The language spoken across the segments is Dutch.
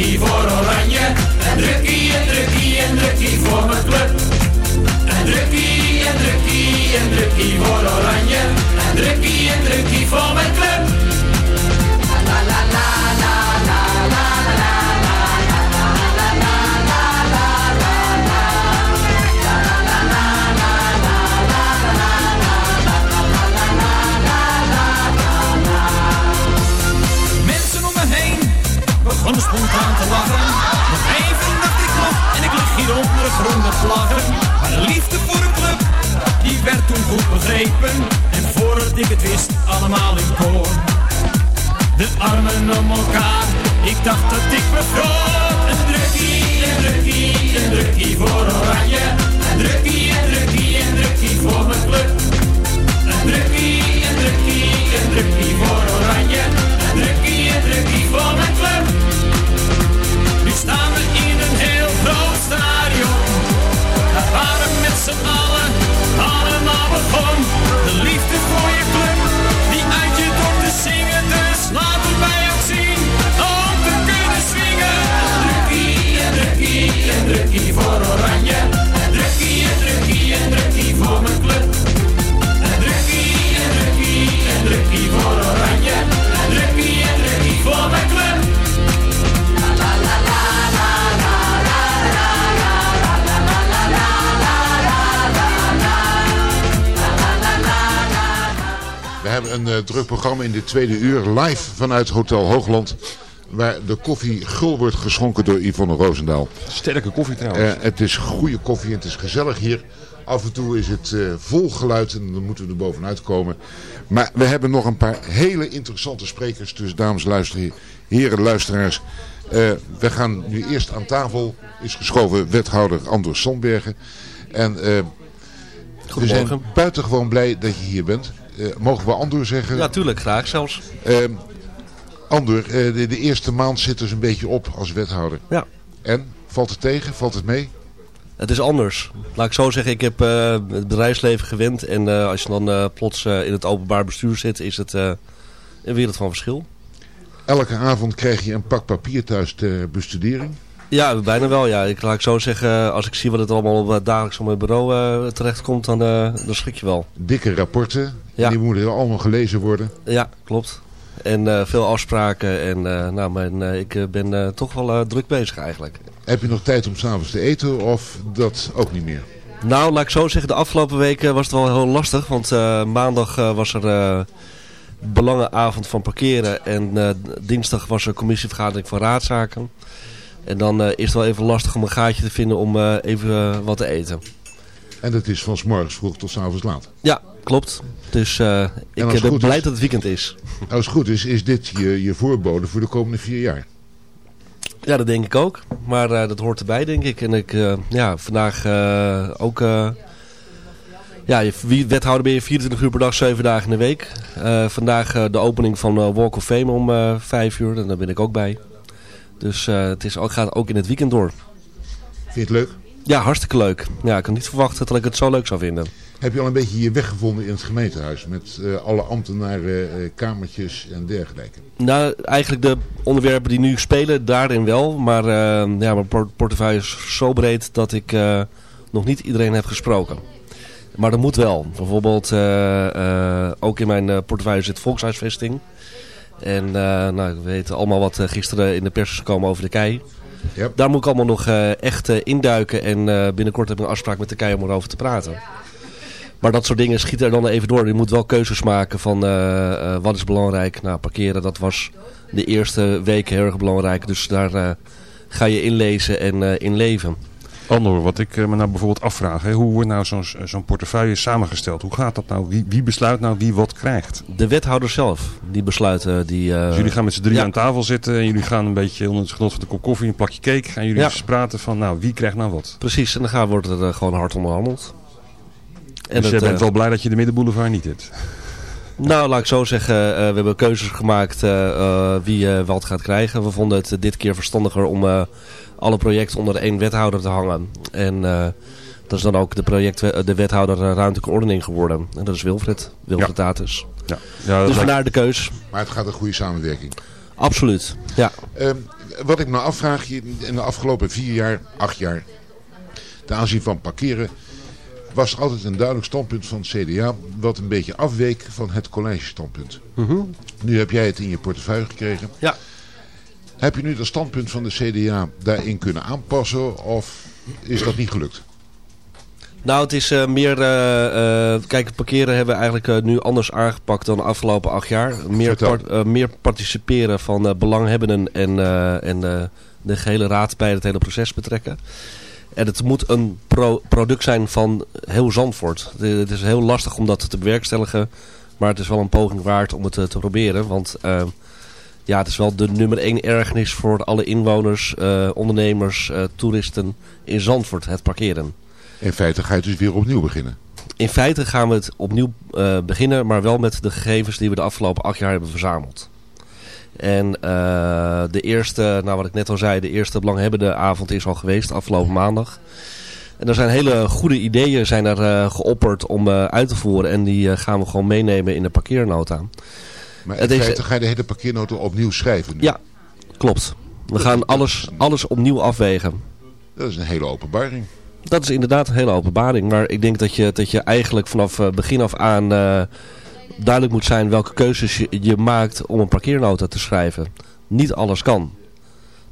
voor Oranje. Een drukkie, een drukkie, een drukkie voor mijn club. Een drukkie, een drukkie, een drukkie voor begrepen. En voordat ik het wist, allemaal in koor. De armen om elkaar, ik dacht dat ik bevroor. Een drukkie, een drukkie, een drukkie voor oranje. Een drukkie, een drukkie, een drukkie voor mijn club. Een drukkie, een drukkie, een drukkie voor oranje. Een drukkie, een drukkie voor mijn club. Nu staan we in een heel groot stadion. Daar waren met z'n allen begon. De liefde voor je club, Een eh, druk programma in dit tweede uur live vanuit Hotel Hoogland. Waar de koffie gul wordt geschonken door Yvonne Roosendaal. Sterke koffie trouwens. Eh, het is goede koffie en het is gezellig hier. Af en toe is het eh, vol geluid en dan moeten we er bovenuit komen. Maar we hebben nog een paar hele interessante sprekers. Dus dames, luisteren, heren, luisteraars. Eh, we gaan nu eerst aan tafel. Is geschoven wethouder Anders Sonbergen. En we zijn buitengewoon blij dat je hier bent. Eh, mogen we Andor zeggen? Ja, tuurlijk, graag zelfs. Ehm Andor, eh, de, de eerste maand zit dus een beetje op als wethouder. Ja. En? Valt het tegen? Valt het mee? Het is anders. Laat ik zo zeggen, ik heb eh, het bedrijfsleven gewend. En als je dan plots in het openbaar bestuur zit, is het een wereld van verschil. Elke avond krijg je een pak papier thuis ter bestudering. Ja, bijna wel. Ja. Ik, laat ik zo zeggen, als ik zie wat het allemaal eh, dagelijks op mijn bureau eh, terechtkomt, dan, eh, dan schrik je wel. Dikke rapporten. Ja. Die moeten allemaal gelezen worden. Ja, klopt. En veel afspraken. En nou, mijn, ik ben toch wel druk bezig eigenlijk. Heb je nog tijd om s'avonds te eten of dat ook niet meer? Nou, laat ik zo zeggen, de afgelopen weken was het wel heel lastig. Want maandag was er belangenavond van parkeren. En dinsdag was er commissievergadering van raadzaken. En dan eh, is het wel even lastig om een gaatje te vinden om eh, even eh, wat te eten. En dat is van 's morgens vroeg tot 's avonds laat. Ja, klopt. Dus eh, ik ben blij is- dat het weekend is. Als het goed is, is dit je, je voorbode voor de komende vier jaar. Ja, dat denk ik ook. Maar dat hoort erbij, denk ik. En ik, ja, vandaag ook... ja, je, wethouder ben je 24 uur per dag, 7 dagen in de week. Vandaag de opening van Walk of Fame om eh 5 uur. En daar ben ik ook bij. Dus eh, het is, ook- gaat ook in het weekend door. Vind je het leuk? Ja, hartstikke leuk. Ja, ik kan niet verwachten dat ik het zo leuk zou vinden. Heb je al een beetje je weg gevonden in het gemeentehuis? Met eh, alle ambtenaren, eh, kamertjes en dergelijke. Nou, eigenlijk de onderwerpen die nu spelen, daarin wel. Maar ja, mijn por- portefeuille is zo breed dat ik nog niet iedereen heb gesproken. Maar dat moet wel. Bijvoorbeeld, ook in mijn portefeuille zit volkshuisvesting. En eh, nou, we weten allemaal wat eh, gisteren in de pers is gekomen over de kei. Daar moet ik allemaal nog eh, echt induiken. En binnenkort heb ik een afspraak met de kei om erover te praten. Maar dat soort dingen schieten er dan even door. Je moet wel keuzes maken van wat is belangrijk. Nou, parkeren, dat was de eerste week heel erg belangrijk. Dus daar ga je inlezen en inleven. Andor, wat ik eh, me nou bijvoorbeeld afvraag. Hè, hoe wordt nou zo'n zo'n portefeuille samengesteld? Hoe gaat dat nou? Wie, wie besluit nou wie wat krijgt? De wethouder zelf, die besluiten. Die, eh, Dus jullie gaan met z'n drie ja. aan tafel zitten. En jullie gaan een beetje onder het genot van de kop koffie, een plakje cake. Gaan jullie Ja. eens praten van, nou, wie krijgt nou wat? Precies, en dan gaan, wordt er eh, gewoon hard onderhandeld. En dus dat, jij bent eh, wel blij dat je de middenboulevard niet hebt. Nou, laat ik zo zeggen, eh, we hebben keuzes gemaakt eh, eh, wie eh, wat gaat krijgen. We vonden het eh, dit keer verstandiger om eh, alle projecten onder één wethouder te hangen. En eh, dat is dan ook de, project, de wethouder eh, ruimtelijke ordening geworden. En dat is Wilfred, Wilfred Datus. Ja. Ja, dat Dus lijkt- vandaar de keus. Maar het gaat een goede samenwerking. Absoluut, ja. Ehm, wat ik me afvraag, je- in de afgelopen vier jaar, acht jaar, ten aanzien van parkeren, was er altijd een duidelijk standpunt van het CDA, wat een beetje afweek van het college-standpunt. Nu heb jij het in je portefeuille gekregen. Ja. Heb je nu dat standpunt van de CDA daarin kunnen aanpassen of is dat niet gelukt? Nou, het is eh, meer... eh, eh, kijk, het parkeren hebben we eigenlijk nu anders aangepakt dan de afgelopen acht jaar. Meer, part- meer participeren van belanghebbenden en, en de gehele raad bij het hele proces betrekken. En het moet een pro- product zijn van heel Zandvoort. Het, het is heel lastig om dat te bewerkstelligen. Maar het is wel een poging waard om het te proberen. Want ja, het is wel de nummer één ergernis voor alle inwoners, eh, ondernemers, eh, toeristen in Zandvoort, het parkeren. In feite ga je dus weer opnieuw beginnen. In feite gaan we het opnieuw eh, beginnen, maar wel met de gegevens die we de afgelopen acht jaar hebben verzameld. En de eerste, nou wat ik net al zei, de eerste belanghebbende avond is al geweest, afgelopen maandag. En er zijn hele goede ideeën zijn er geopperd om uit te voeren. En die gaan we gewoon meenemen in de parkeernota. Maar in is- ga je de hele parkeernota opnieuw schrijven nu. Ja, klopt. We gaan alles, alles opnieuw afwegen. Dat is een hele openbaring. Dat is inderdaad een hele openbaring. Maar ik denk dat je, dat je eigenlijk vanaf eh, begin af aan eh, duidelijk moet zijn welke keuzes je, je maakt om een parkeernota te schrijven. Niet alles kan.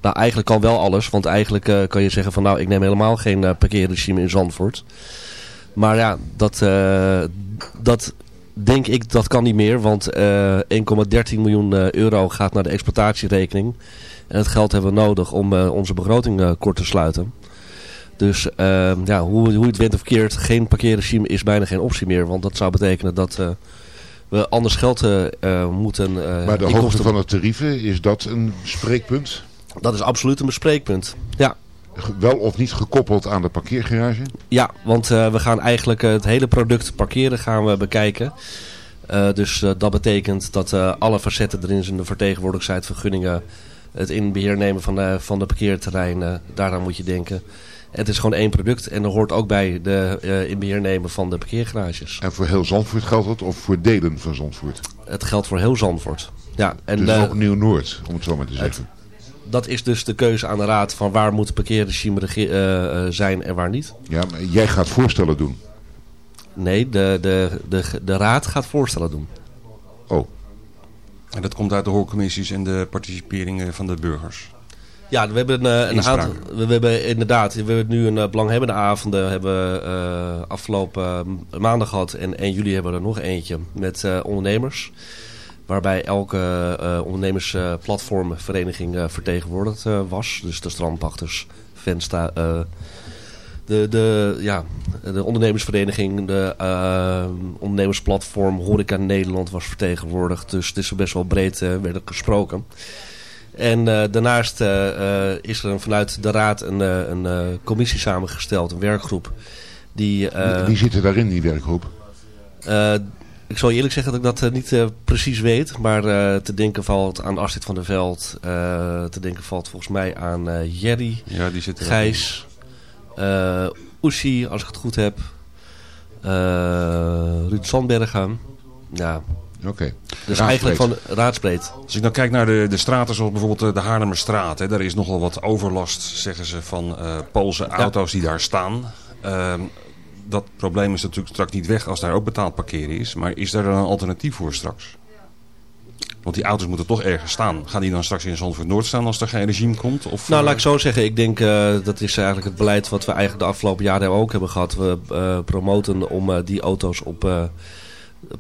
Nou, eigenlijk kan wel alles. Want eigenlijk eh, kan je zeggen van nou, ik neem helemaal geen parkeerregime in Zandvoort. Maar ja, dat, dat denk ik, dat kan niet meer. Want eh 1,13 miljoen eh, euro gaat naar de exploitatierekening. En het geld hebben we nodig om eh, onze begroting eh, kort te sluiten. Dus eh, ja, hoe, hoe het went of keert, geen parkeerregime is bijna geen optie meer. Want dat zou betekenen dat eh, we anders geld eh, eh, moeten... eh, Maar de hoogte van de tarieven, is dat een spreekpunt? Dat is absoluut een bespreekpunt. Ja, Wel of niet gekoppeld aan de parkeergarage? ja want eh, we gaan eigenlijk eh, het hele product parkeren gaan we bekijken. Eh, dus dat betekent dat alle facetten erin zijn. De vergunningen, het in beheer nemen van de, van de parkeerterreinen. Daaraan moet je denken. Het is gewoon één product en er hoort ook bij de in beheer nemen van de parkeergarages. En voor heel Zandvoort geldt dat of voor delen van Zandvoort? Het geldt voor heel Zandvoort. Ja, en dus ook Nieuw-Noord, om het zo maar te zeggen. Dat is dus de keuze aan de raad van waar moet het parkeerregime rege- eh, eh, zijn en waar niet. Ja, maar jij gaat voorstellen doen. Nee, de, de, de, de raad gaat voorstellen doen. Oh, En dat komt uit de hoorcommissies en de participeringen van de burgers. Ja, we hebben eh, een aantal. We, we hebben inderdaad, we hebben nu een belanghebbende avonden hebben we, eh, afgelopen eh, maandag gehad en 1 juli hebben we er nog eentje met eh, ondernemers. Waarbij elke eh ondernemersplatformvereniging eh, vertegenwoordigd eh, was. Dus de strandpachters, Vensta, de, de, ja, de ondernemersvereniging, de ondernemersplatform Horeca Nederland was vertegenwoordigd. Dus het is best wel breed werd er gesproken. En daarnaast is er vanuit de raad een, een commissie samengesteld, een werkgroep. Die, wie zitten daarin, die werkgroep? Ik zal je eerlijk zeggen dat ik dat eh, niet eh, precies weet. Maar eh, te denken valt aan Astrid van der Veld. te denken valt volgens mij aan Jerry, Ja, die zitten Gijs, eh Oeshi, als ik het goed heb. Ruud Sandbergen. Ja, Oké. dus eigenlijk van raadsbreed. Als ik dan kijk naar de, de straten zoals bijvoorbeeld de Haarlemmerstraat. Hè, daar is nogal wat overlast, zeggen ze, van Poolse auto's die daar staan. Ehm, dat probleem is natuurlijk straks niet weg als daar ook betaald parkeren is. Maar is daar dan een alternatief voor straks? Want die auto's moeten toch ergens staan. Gaan die dan straks in Zandvoort Noord staan als er geen regime komt? Of, Nou, eh, laat ik zo zeggen. Ik denk eh, dat is eigenlijk het beleid wat we eigenlijk de afgelopen jaren ook hebben gehad. We eh, promoten om eh, die auto's op eh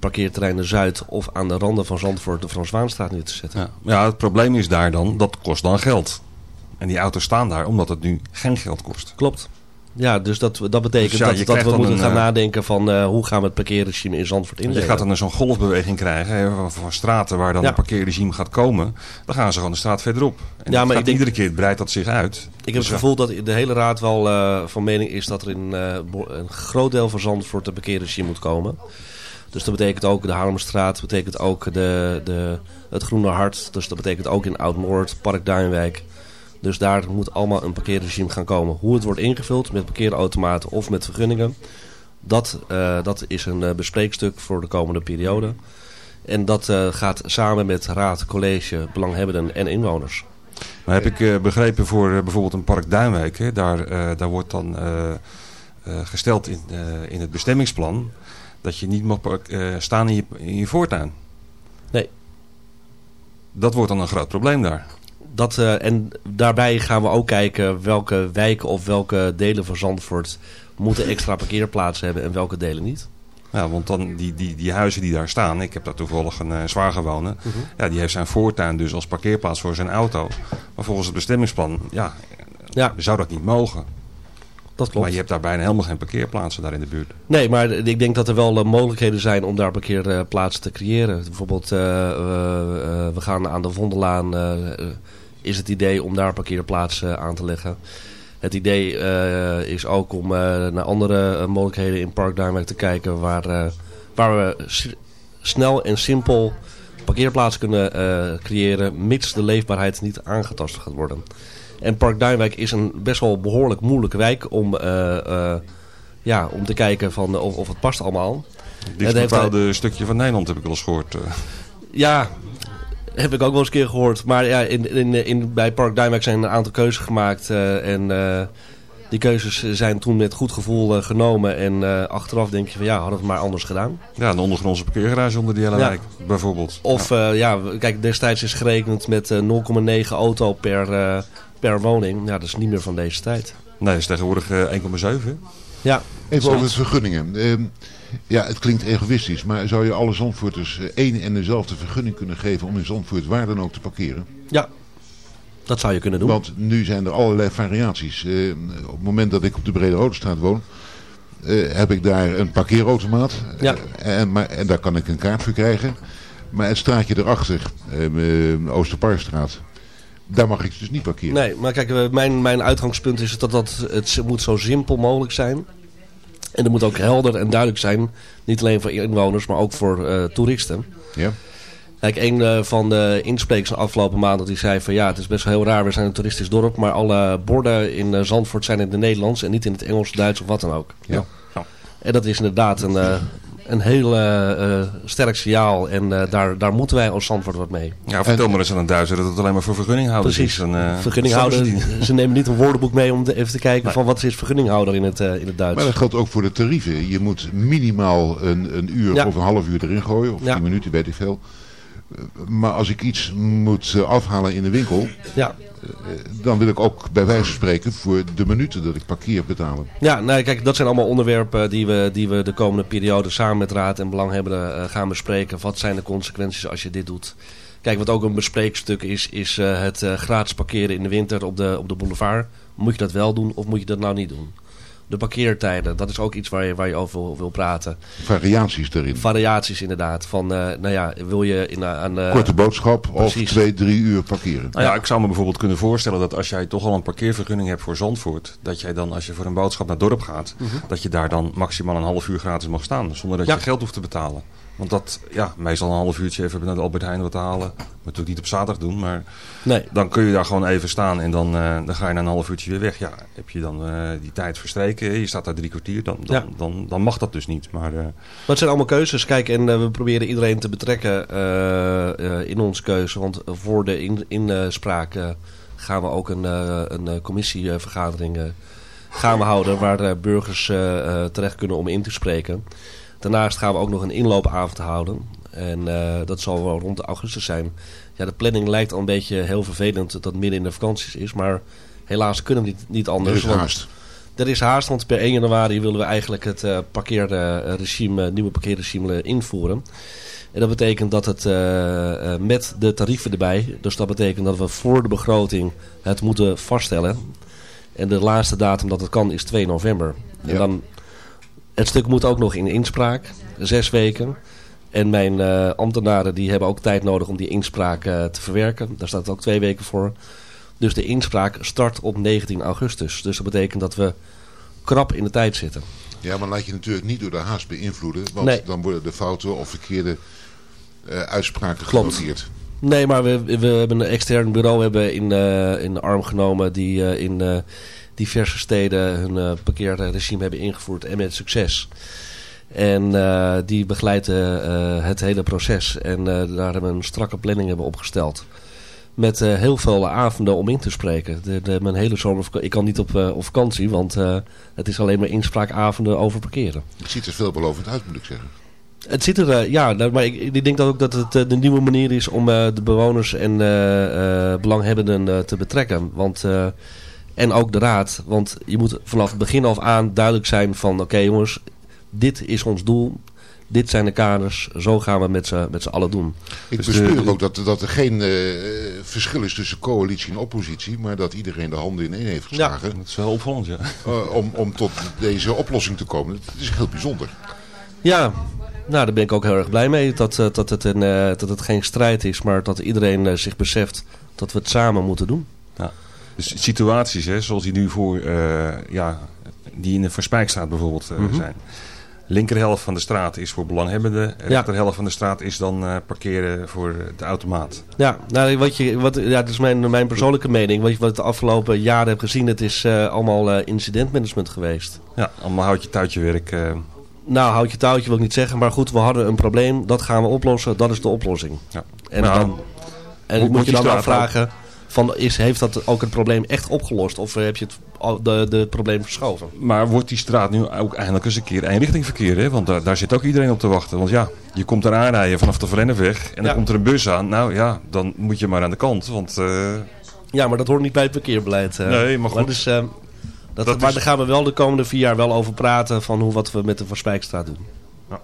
parkeerterreinen Zuid of aan de randen van Zandvoort de Frans Waanstraat neer te zetten. Ja. ja, het probleem is daar dan, dat kost dan geld. En die auto's staan daar omdat het nu geen geld kost. Klopt. Ja, dus dat, dat betekent Dus ja, je dat, we moeten een, gaan eh, nadenken van eh, hoe gaan we het parkeerregime in Zandvoort Je indelen. gaat dan zo'n golfbeweging krijgen hè, van, straten waar dan Ja. een parkeerregime gaat komen. Dan gaan ze gewoon de straat verderop. En Ja, maar ik denk- iedere keer breidt dat zich uit. Ik heb Dus het ja. gevoel dat de hele raad wel eh, van mening is dat er in eh, een groot deel van Zandvoort een parkeerregime moet komen. Dus dat betekent ook de Haarlemmerstraat, betekent ook de, de, het Groene Hart. Dus dat betekent ook in Oud-Noord, Park Duinwijk. Dus daar moet allemaal een parkeerregime gaan komen. Hoe het wordt ingevuld met parkeerautomaten of met vergunningen. Dat, eh, dat is een eh, bespreekstuk voor de komende periode. En dat eh, gaat samen met raad, college, belanghebbenden en inwoners. Maar heb ik uh, begrepen voor bijvoorbeeld een park Duinwijk, hè, daar, daar wordt dan gesteld in, in het bestemmingsplan dat je niet mag staan in je, in je voortuin. Nee. Dat wordt dan een groot probleem daar. Dat, en daarbij gaan we ook kijken welke wijken of welke delen van Zandvoort moeten extra parkeerplaatsen hebben en welke delen niet. Ja, want dan die, die, die huizen die daar staan, ik heb daar toevallig een uh, zwager wonen. Mhm. Ja, die heeft zijn voortuin dus als parkeerplaats voor zijn auto. Maar volgens het bestemmingsplan, ja, ja. zou dat niet mogen. Dat klopt. Maar je hebt daar bijna helemaal geen parkeerplaatsen daar in de buurt. Nee, maar ik denk dat er wel uh, mogelijkheden zijn om daar parkeerplaatsen te creëren. Bijvoorbeeld, we gaan aan de Vondelaan, is het idee om daar parkeerplaatsen aan te leggen. Het idee uh, is ook om uh, naar andere uh, mogelijkheden in Park te kijken waar, waar we snel en simpel parkeerplaatsen kunnen creëren mits de leefbaarheid niet aangetast gaat worden. En Park Duinwijk is een best wel behoorlijk moeilijke wijk om, ja, om te kijken van, of, of het past allemaal. Dit bepaalde stukje van Nederland heb ik wel eens gehoord. Ja, heb ik ook wel eens een keer gehoord. Maar ja, in, in, in, bij Park Duinwijk zijn een aantal keuzes gemaakt. Uh, en uh, die keuzes zijn toen met goed gevoel uh, genomen. En achteraf denk je van ja, hadden we het maar anders gedaan. Ja, een ondergrondse parkeergarage onder die hele wijk bijvoorbeeld. Of ja. ja. kijk, destijds is gerekend met 0,9 auto per, per woning. Ja, dat is niet meer van deze tijd. Nee, dat is tegenwoordig 1,7. Ja. Even over de vergunningen. Ja, het klinkt egoïstisch, maar zou je alle Zandvoorters eh, één en dezelfde vergunning kunnen geven om in Zandvoort waar dan ook te parkeren? Ja, dat zou je kunnen doen. Want nu zijn er allerlei variaties. Uh, op het moment dat ik op de Brede Rodestraat woon, uh, heb ik daar een parkeerautomaat. Ja. en, maar, en daar kan ik een kaart voor krijgen. Maar het straatje erachter, Oosterparkstraat, daar mag ik dus niet parkeren. Nee, maar kijk, mijn, mijn uitgangspunt is dat, dat het moet zo simpel mogelijk zijn. En dat moet ook helder en duidelijk zijn. Niet alleen voor inwoners, maar ook voor uh, toeristen. Ja. Kijk, een uh, van de insprekers afgelopen maanden die zei van ja, het is best wel heel raar, we zijn een toeristisch dorp, maar alle borden in uh, Zandvoort zijn in het Nederlands en niet in het Engels, Duits of wat dan ook. Ja. ja. En dat is inderdaad een, een heel uh, sterk signaal. En uh, daar, daar moeten wij als Zandvoort wat mee. Ja, vertel en, maar eens aan een Duitser dat het alleen maar voor vergunninghouders precies. is. Precies, vergunninghouder. Ze nemen niet een woordenboek mee om even te kijken nee. van wat is vergunninghouder in het, in het Duits. Maar dat geldt ook voor de tarieven. Je moet minimaal een, een uur ja. of een half uur erin gooien. Of ja. tien minuten, weet ik veel. Maar als ik iets moet afhalen in de winkel, ja. Dan wil ik ook bij wijze van spreken voor de minuten dat ik parkeer betalen. Ja, nou kijk, dat zijn allemaal onderwerpen die we, die we de komende periode samen met Raad en Belanghebbenden uh, gaan bespreken. Wat zijn de consequenties als je dit doet? Kijk, wat ook een bespreekstuk is, is uh, het gratis parkeren in de winter op de, op de boulevard. Moet je dat wel doen of moet je dat nou niet doen? De parkeertijden, dat is ook iets waar je, waar je over wil, wil praten. Variaties erin. Variaties inderdaad. Van, uh, nou ja, wil je in, aan... Uh, Korte boodschap precies. of twee, drie uur parkeren. Nou ja, ik zou me bijvoorbeeld kunnen voorstellen dat als jij toch al een parkeervergunning hebt voor Zandvoort. Dat jij dan als je voor een boodschap naar het dorp gaat. -huh. Dat je daar dan maximaal een half uur gratis mag staan. Zonder dat ja. je geld hoeft te betalen. Want dat, ja, meestal een half uurtje even naar de Albert Heijn wat halen. Moet natuurlijk niet op zaterdag doen, maar nee. dan kun je daar gewoon even staan en dan, uh, dan ga je na een half uurtje weer weg. Ja, heb je dan uh, die tijd verstreken, je staat daar drie kwartier, dan, dan, ja. dan, dan, mag dat dus niet. Maar, uh, maar het zijn allemaal keuzes. Kijk, en we proberen iedereen te betrekken in onze keuze. Want voor de inspraak in, gaan we ook een, een commissievergadering gaan we houden waar burgers terecht kunnen om in te spreken. Daarnaast gaan we ook nog een inloopavond houden. En uh, dat zal wel rond de augustus zijn. Ja, de planning lijkt al een beetje heel vervelend dat het midden in de vakanties is. Maar helaas kunnen we niet, niet anders. Er is haast. Er is haast, want per 1 januari willen we eigenlijk het uh, parkeerregime, nieuwe parkeerregime invoeren. En dat betekent dat het met de tarieven erbij, dus dat betekent dat we voor de begroting het moeten vaststellen. En de laatste datum dat het kan is 2 november. En Ja. dan het stuk moet ook nog in inspraak, zes weken. En mijn uh, ambtenaren die hebben ook tijd nodig om die inspraak uh, te verwerken. Daar staat ook twee weken voor. Dus de inspraak start op 19 augustus. Dus dat betekent dat we krap in de tijd zitten. Ja, maar laat je natuurlijk niet door de haast beïnvloeden. Want Nee. dan worden de fouten of verkeerde eh, uitspraken Klopt. genoteerd. Nee, maar we, we hebben een extern bureau hebben in, eh, in de arm genomen die eh, in eh, diverse steden hun eh, parkeerregime hebben ingevoerd en met succes. En eh, die begleidt eh, eh, het hele proces. En eh, daar hebben we een strakke planning hebben opgesteld. met eh, heel veel avonden om in te spreken. De, de, mijn hele zomer, ik kan niet op, op vakantie, want het is alleen maar inspraakavonden over parkeren. Het ziet er veelbelovend uit, moet ik zeggen. Het ziet er, ja, nou, maar ik, ik, denk ook dat het de nieuwe manier is om de bewoners en belanghebbenden te betrekken. Want, en ook de raad, want je moet vanaf het begin af aan duidelijk zijn van, oké jongens, dit is ons doel, dit zijn de kaders, zo gaan we met z'n met allen doen. Ik dus bespeur ook dat, dat er geen uh, verschil is tussen coalitie en oppositie, maar dat iedereen de handen in één heeft geslagen. Ja, dat is wel opvallend, ja. Uh, om, om tot deze oplossing te komen. Dat is heel bijzonder. Ja, nou, daar ben ik ook heel erg blij mee. Dat, dat, het, een, dat het geen strijd is, maar dat iedereen zich beseft dat we het samen moeten doen. Ja. Dus situaties, hè, zoals die nu voor, ja, die in de Verspijkstraat bijvoorbeeld mm -hmm. zijn linkerhelft van de straat is voor belanghebbenden. De rechterhelft van de straat is dan uh, parkeren voor de automaat. Ja, nou, wat je, wat, ja dat is mijn, mijn persoonlijke mening. Wat, je, wat de afgelopen jaren heb gezien, het is uh, allemaal uh, incidentmanagement geweest. Ja, allemaal houtje touwtje werk. Nou, houtje touwtje wil ik niet zeggen. Maar goed, we hadden een probleem. Dat gaan we oplossen. Dat is de oplossing. Ja. En, nou, dan, en moet, moet je dan afvragen... Van, is, heeft dat ook het probleem echt opgelost? Of heb je het de, de probleem verschoven? Maar wordt die straat nu ook eindelijk eens een keer eenrichtingverkeer? Hè? Want daar, daar zit ook iedereen op te wachten. Want ja, je komt er aanrijden vanaf de Verlennepweg en dan komt er een bus aan. Nou ja, dan moet je maar aan de kant. Want, uh... Ja, maar dat hoort niet bij het verkeerbeleid. Uh. Nee, maar goed. Maar, dus, uh, dat, dat maar is... daar gaan we wel de komende vier jaar wel over praten van hoe, wat we met de Verspijkstraat doen. Ja.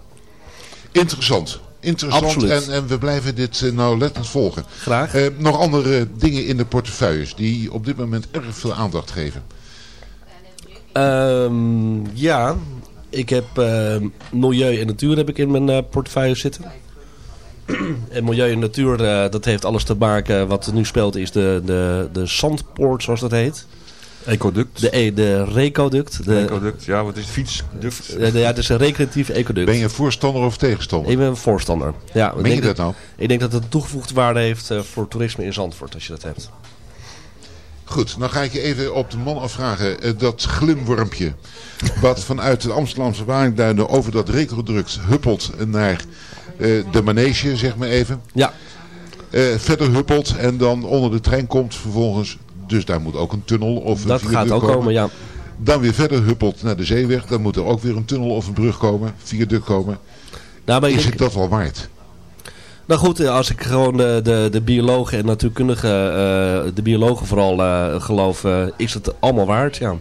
Interessant interessant en, en, we blijven dit uh, nauwlettend volgen. Graag. Uh, nog andere dingen in de portefeuilles die op dit moment erg veel aandacht geven? Um, ja, ik heb uh, milieu en natuur heb ik in mijn portefeuille zitten. en milieu en natuur, dat heeft alles te maken. Wat er nu speelt is de, de, de zandpoort, zoals dat heet. Ecoduct. De, e, de Recoduct. De, Ecoduct, ja, wat is het? Fietsduct? ja, het is een recreatief ecoduct. Ben je voorstander of tegenstander? Ik ben een voorstander. Ja, Meen je dat nou? Ik denk dat het toegevoegde waarde heeft uh, voor toerisme in Zandvoort, als je dat hebt. Goed, dan ga ik je even op de man afvragen. Uh, dat glimwormpje, wat vanuit de Amsterdamse Waringduinen over dat Recoduct huppelt naar uh, de manege, zeg maar even. Ja. verder huppelt en dan onder de trein komt vervolgens dus daar moet ook een tunnel of een Dat gaat ook komen, ja. Dan weer verder huppelt naar de zeeweg. Dan moet er ook weer een tunnel of een brug komen. Viaduct komen. Nou, Is het dat wel waard? Nou goed, als ik gewoon de, de, de biologen en natuurkundigen, uh, de biologen vooral uh, geloof, uh, is het allemaal waard, ja.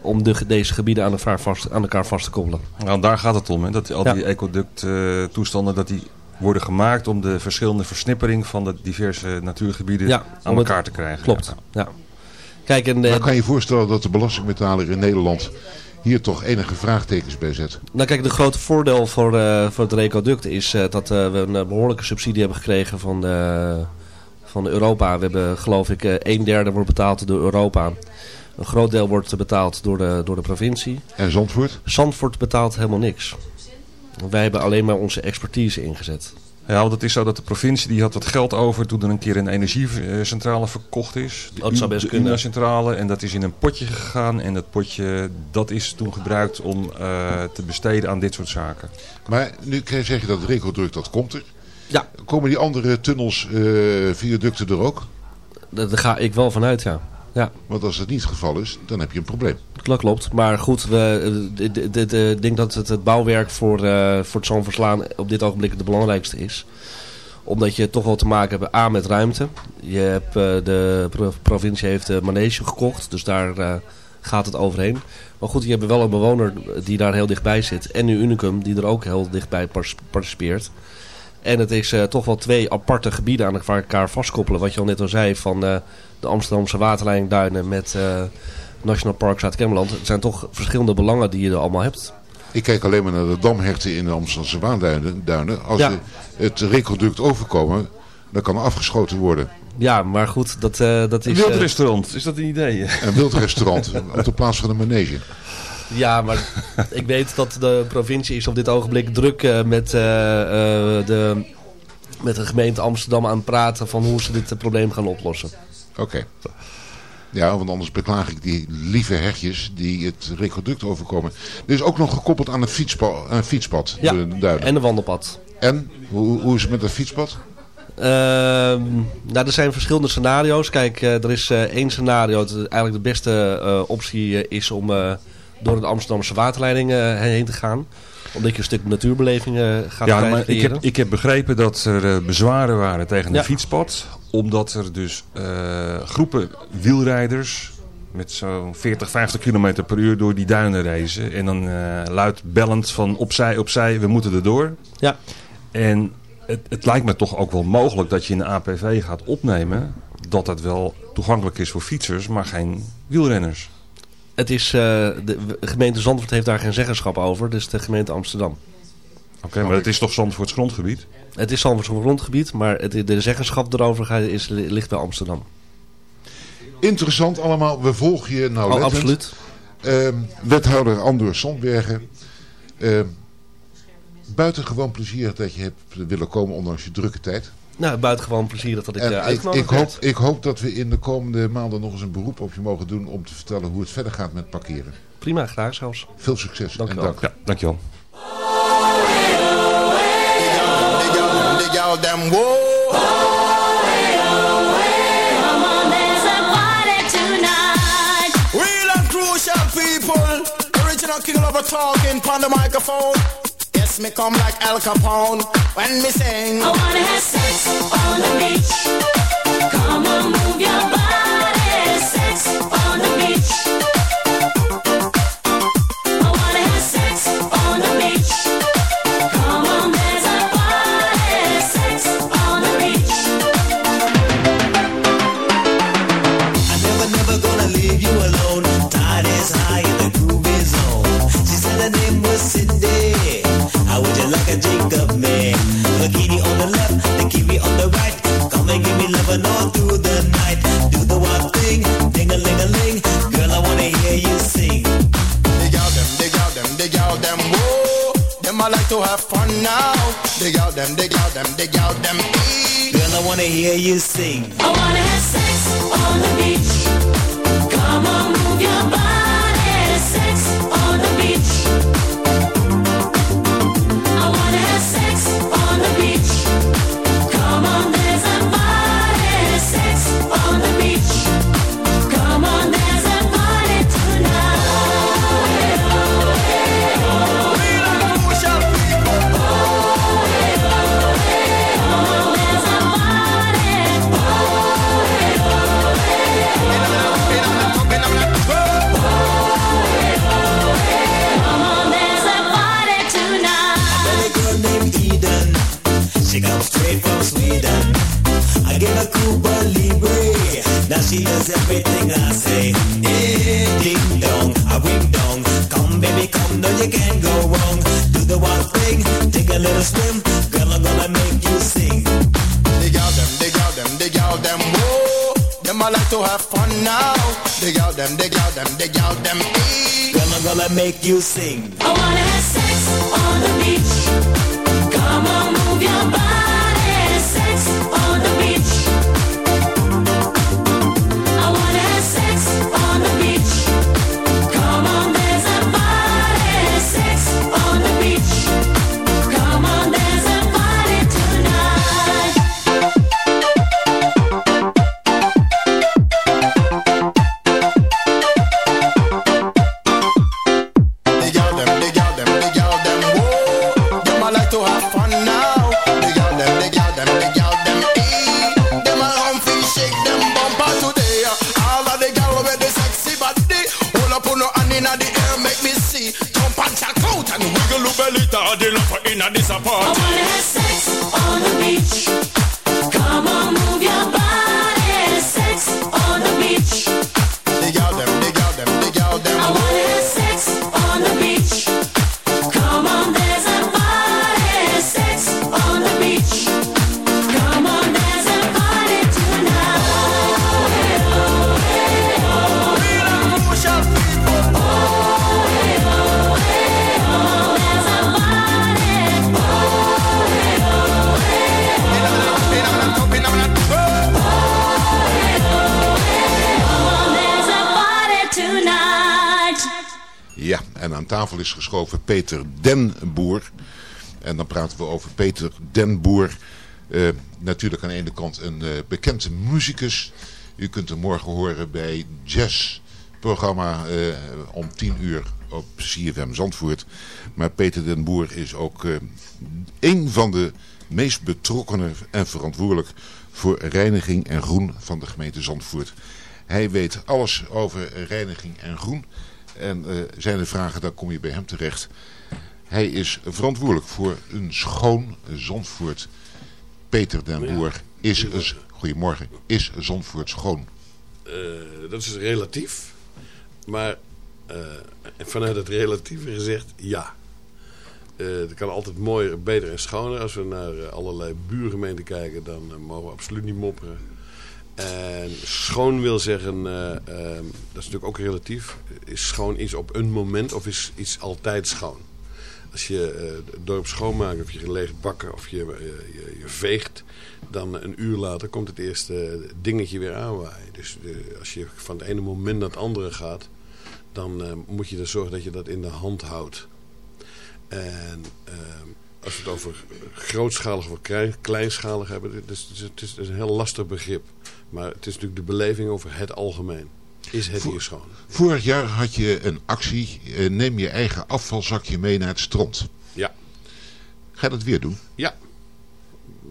Om de, deze gebieden aan elkaar, vast, aan elkaar vast te koppelen. Nou, daar gaat het om, hè, dat al die ecoduct toestanden, dat die worden gemaakt om de verschillende versnippering van de diverse natuurgebieden aan elkaar te krijgen. Klopt, ja. Kijk, en, maar kan je voorstellen dat de belastingbetaler in Nederland hier toch enige vraagtekens bij zet? Nou kijk, de grote voordeel voor, uh, voor het Recoduct is uh, dat uh, we een behoorlijke subsidie hebben gekregen van, van Europa. We hebben geloof ik een derde wordt betaald door Europa. Een groot deel wordt betaald door de, door de provincie. En Zandvoort? Zandvoort betaalt helemaal niks. Wij hebben alleen maar onze expertise ingezet. Ja, want het is zo dat de provincie die had wat geld over toen er een keer een energiecentrale verkocht is. De, dat zou best kunnen. centrale en dat is in een potje gegaan. En dat potje dat is toen gebruikt om uh, te besteden aan dit soort zaken. Maar nu zeg je dat recodruk dat komt er. Ja. Komen die andere tunnels, uh, viaducten er ook? Daar ga ik wel vanuit, ja. Ja. Want als dat niet het geval is, dan heb je een probleem. Dat klopt. Maar goed, we, ik denk dat het, het bouwwerk voor, uh, voor het Zoonverslaan op dit ogenblik het belangrijkste is. Omdat je toch wel te maken hebt A met ruimte. Je hebt, uh, de provincie heeft de manege gekocht, dus daar uh, gaat het overheen. Maar goed, je hebt wel een bewoner die daar heel dichtbij zit. En nu Unicum, die er ook heel dichtbij participeert. En het is toch wel twee aparte gebieden aan elkaar vastkoppelen. Wat je al net al zei van de Amsterdamse waterlijnduinen met uh, National Park Zuid-Kemmerland. Het zijn toch verschillende belangen die je er allemaal hebt. Ik kijk alleen maar naar de damherten in de Amsterdamse waanduinen. Als ja. het reconduct overkomen, dan kan er afgeschoten worden. Ja, maar goed, dat, dat is... Een wildrestaurant, is dat een idee? Een wildrestaurant, op de plaats van de manege. Ja, maar ik weet dat de provincie is op dit ogenblik druk uh, met, uh, uh, de, met de gemeente Amsterdam aan het praten van hoe ze dit probleem gaan oplossen. Oké. Ja, want anders beklaag ik die lieve hertjes die het reconduct overkomen. Dit is ook nog gekoppeld aan het fietspad, aan het fietspad ja, en een wandelpad. En? Hoe, hoe is het met het fietspad? Ehm, nou, er zijn verschillende scenario's. Kijk, eh, er is eh, één scenario, dat eigenlijk de beste eh, optie eh, is om eh, door de Amsterdamse waterleiding eh, heen te gaan. Omdat je een stuk natuurbeleving eh, gaat Ja, maar ik heb, ik heb begrepen dat er eh, bezwaren waren tegen Ja. een fietspad. Omdat er dus eh, groepen wielrijders met zo'n 40, 50 kilometer per uur door die duinen reizen. En dan luid bellend van opzij, opzij, we moeten erdoor. Ja. En het, het lijkt me toch ook wel mogelijk dat je in de APV gaat opnemen dat het wel toegankelijk is voor fietsers, maar geen wielrenners. Het is, eh, de gemeente Zandvoort heeft daar geen zeggenschap over, dus de gemeente Amsterdam. Oké, maar het is toch Zandvoorts grondgebied? Het is Zandvoorts grondgebied, maar het, de zeggenschap erover is, ligt bij Amsterdam. Interessant allemaal. We volgen je Oh, nauwlettend. absoluut. Ehm, wethouder Andor Sandbergen. Ehm, buitengewoon plezier dat je hebt willen komen, ondanks je drukke tijd. Nou, buitengewoon plezierig dat ik En eh ik, uitgenodigd ik, hoop, ik hoop dat we in de komende maanden nog eens een beroep op je mogen doen om te vertellen hoe het verder gaat met parkeren. Prima, graag zelfs. Veel succes Dank en u wel. dank. Ja, dankjewel. Real and crucial people. Original king of a talking on the microphone. Me come like Al Capone when me sing. I wanna have sex on the beach. Come on, move your body. Sex on the beach. To have fun now. Dig out them, dig out them, dig out them. ee. Girl, I wanna hear you sing. I wanna have sex on the beach. Come on, move your body. Sing. Is geschoven Peter Den Boer. En dan praten we over Peter Den Boer. Eh, natuurlijk aan de ene kant een eh, bekende muzikus. U kunt hem morgen horen bij Jazz programma eh, om 10 uur op CFM Zandvoort. Maar Peter den Boer is ook een van de meest betrokkenen en verantwoordelijk voor reiniging en groen van de gemeente Zandvoort. Hij weet alles over reiniging en groen. En eh, zijn er vragen, dan kom je bij hem terecht. Hij is verantwoordelijk voor een schoon Zandvoort. Peter den Boer is, is goedemorgen, is Zandvoort schoon? Eh, dat is relatief. Maar eh, vanuit het relatieve gezegd, ja. Eh, het kan altijd mooier, beter en schoner. Als we naar allerlei buurgemeenten kijken, dan mogen we absoluut niet mopperen. En schoon wil zeggen, eh, ehm, dat is natuurlijk ook relatief. Is schoon iets op een moment of is iets altijd schoon? Als je eh, het dorp schoonmaakt of je leegt bakken of je, eh, je, je veegt, dan een uur later komt het eerste dingetje weer aanwaaien. Dus als je van het ene moment naar het andere gaat, dan moet je er zorgen dat je dat in de hand houdt. En eh, als we het over grootschalig of klein- kleinschalig hebben, het is, het is een heel lastig begrip. Maar het is natuurlijk de beleving over het algemeen. Is het hier schoon? Vorig jaar had je een actie, eh, neem je eigen afvalzakje mee naar het strand. Ja. Ga je dat weer doen? Ja.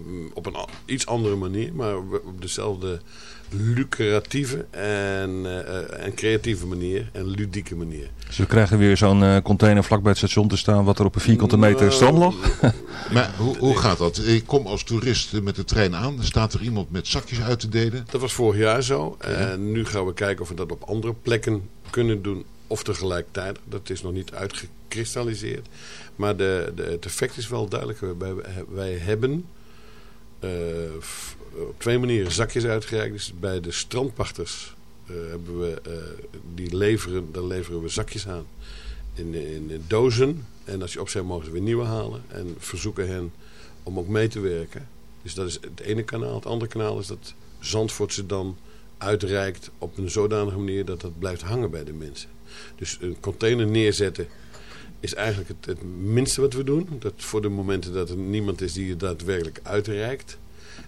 Mm, Op een iets andere manier, maar op dezelfde lucratieve en, eh, eh, en creatieve manier en ludieke manier. Dus we krijgen weer zo'n eh, container vlak bij het station te staan wat er op een vierkante meter Nou, strand lag. Maar hoe, hoe gaat dat? Ik kom als toerist met de trein aan. Er staat er iemand met zakjes uit te delen. Dat was vorig jaar zo. En nu gaan we kijken of we dat op andere plekken kunnen doen. Of tegelijkertijd. Dat is nog niet uitgekristalliseerd. Maar de, de, het effect is wel duidelijk. Wij, wij hebben op twee manieren zakjes uitgereikt. Dus bij de strandpachters eh, hebben we, eh, die leveren, daar leveren we zakjes aan. In, in dozen. En als je op zijn mogen ze weer nieuwe halen. En verzoeken hen om ook mee te werken. Dus dat is het ene kanaal. Het andere kanaal is dat Zandvoort ze dan uitreikt op een zodanige manier dat dat blijft hangen bij de mensen. Dus een container neerzetten is eigenlijk het, het minste wat we doen. Dat voor de momenten dat er niemand is die je daadwerkelijk uitreikt.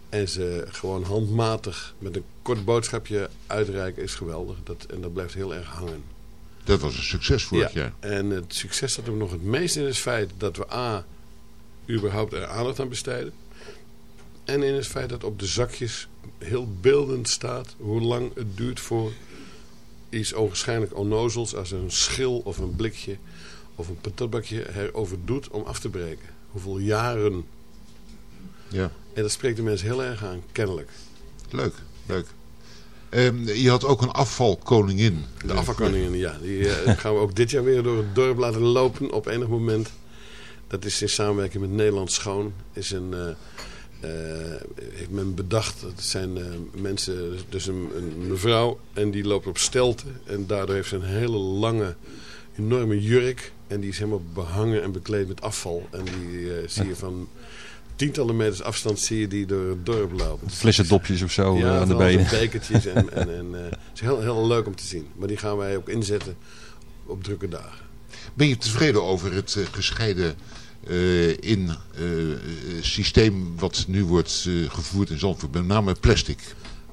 En ze gewoon handmatig met een kort boodschapje uitreiken is geweldig. Dat, en dat blijft heel erg hangen. Dat was een succes vorig jaar. En het succes dat er nog het meest in is het feit dat we A, überhaupt er aandacht aan besteden. En in het feit dat op de zakjes heel beeldend staat hoe lang het duurt voor iets ogenschijnlijk onnozels als een schil of een blikje of een patatbakje erover doet om af te breken. Hoeveel jaren. Ja. En dat spreekt de mensen heel erg aan, kennelijk. Leuk, leuk. Ehm, je had ook een afvalkoningin. De afvalkoningin, ja. Die eh, gaan we ook dit jaar weer door het dorp laten lopen op enig moment. Dat is in samenwerking met Nederland Schoon. Is een, eh, eh, heeft men bedacht. Het zijn mensen, dus een, een mevrouw. En die loopt op stelten. En daardoor heeft ze een hele lange, enorme jurk. En die is helemaal behangen en bekleed met afval. En die eh, zie je van tientallen meters afstand zie je die door het dorp lopen. Flessendopjes of zo eh, aan de benen. bekertjes en, en, en eh, het is heel, heel leuk om te zien. Maar die gaan wij ook inzetten op drukke dagen. Ben je tevreden over het gescheiden eh, in eh, systeem wat nu wordt eh, gevoerd in Zandvoort? Met name plastic.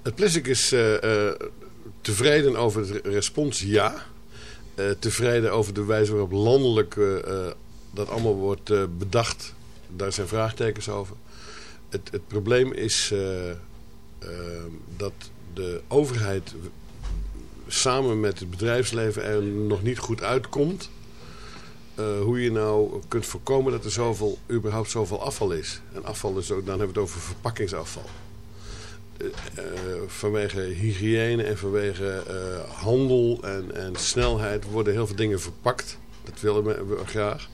Het plastic is eh, eh, tevreden over het re- respons, ja. Eh, tevreden over de wijze waarop landelijk eh, eh, dat allemaal wordt bedacht. Daar zijn vraagtekens over. Het, het probleem is dat de overheid samen met het bedrijfsleven er nog niet goed uitkomt. hoe je nou kunt voorkomen dat er zoveel, überhaupt zoveel afval is. En afval is ook, dan hebben we het over verpakkingsafval. Eh, vanwege hygiëne en vanwege eh, handel en, en snelheid worden heel veel dingen verpakt. Dat willen we, graag.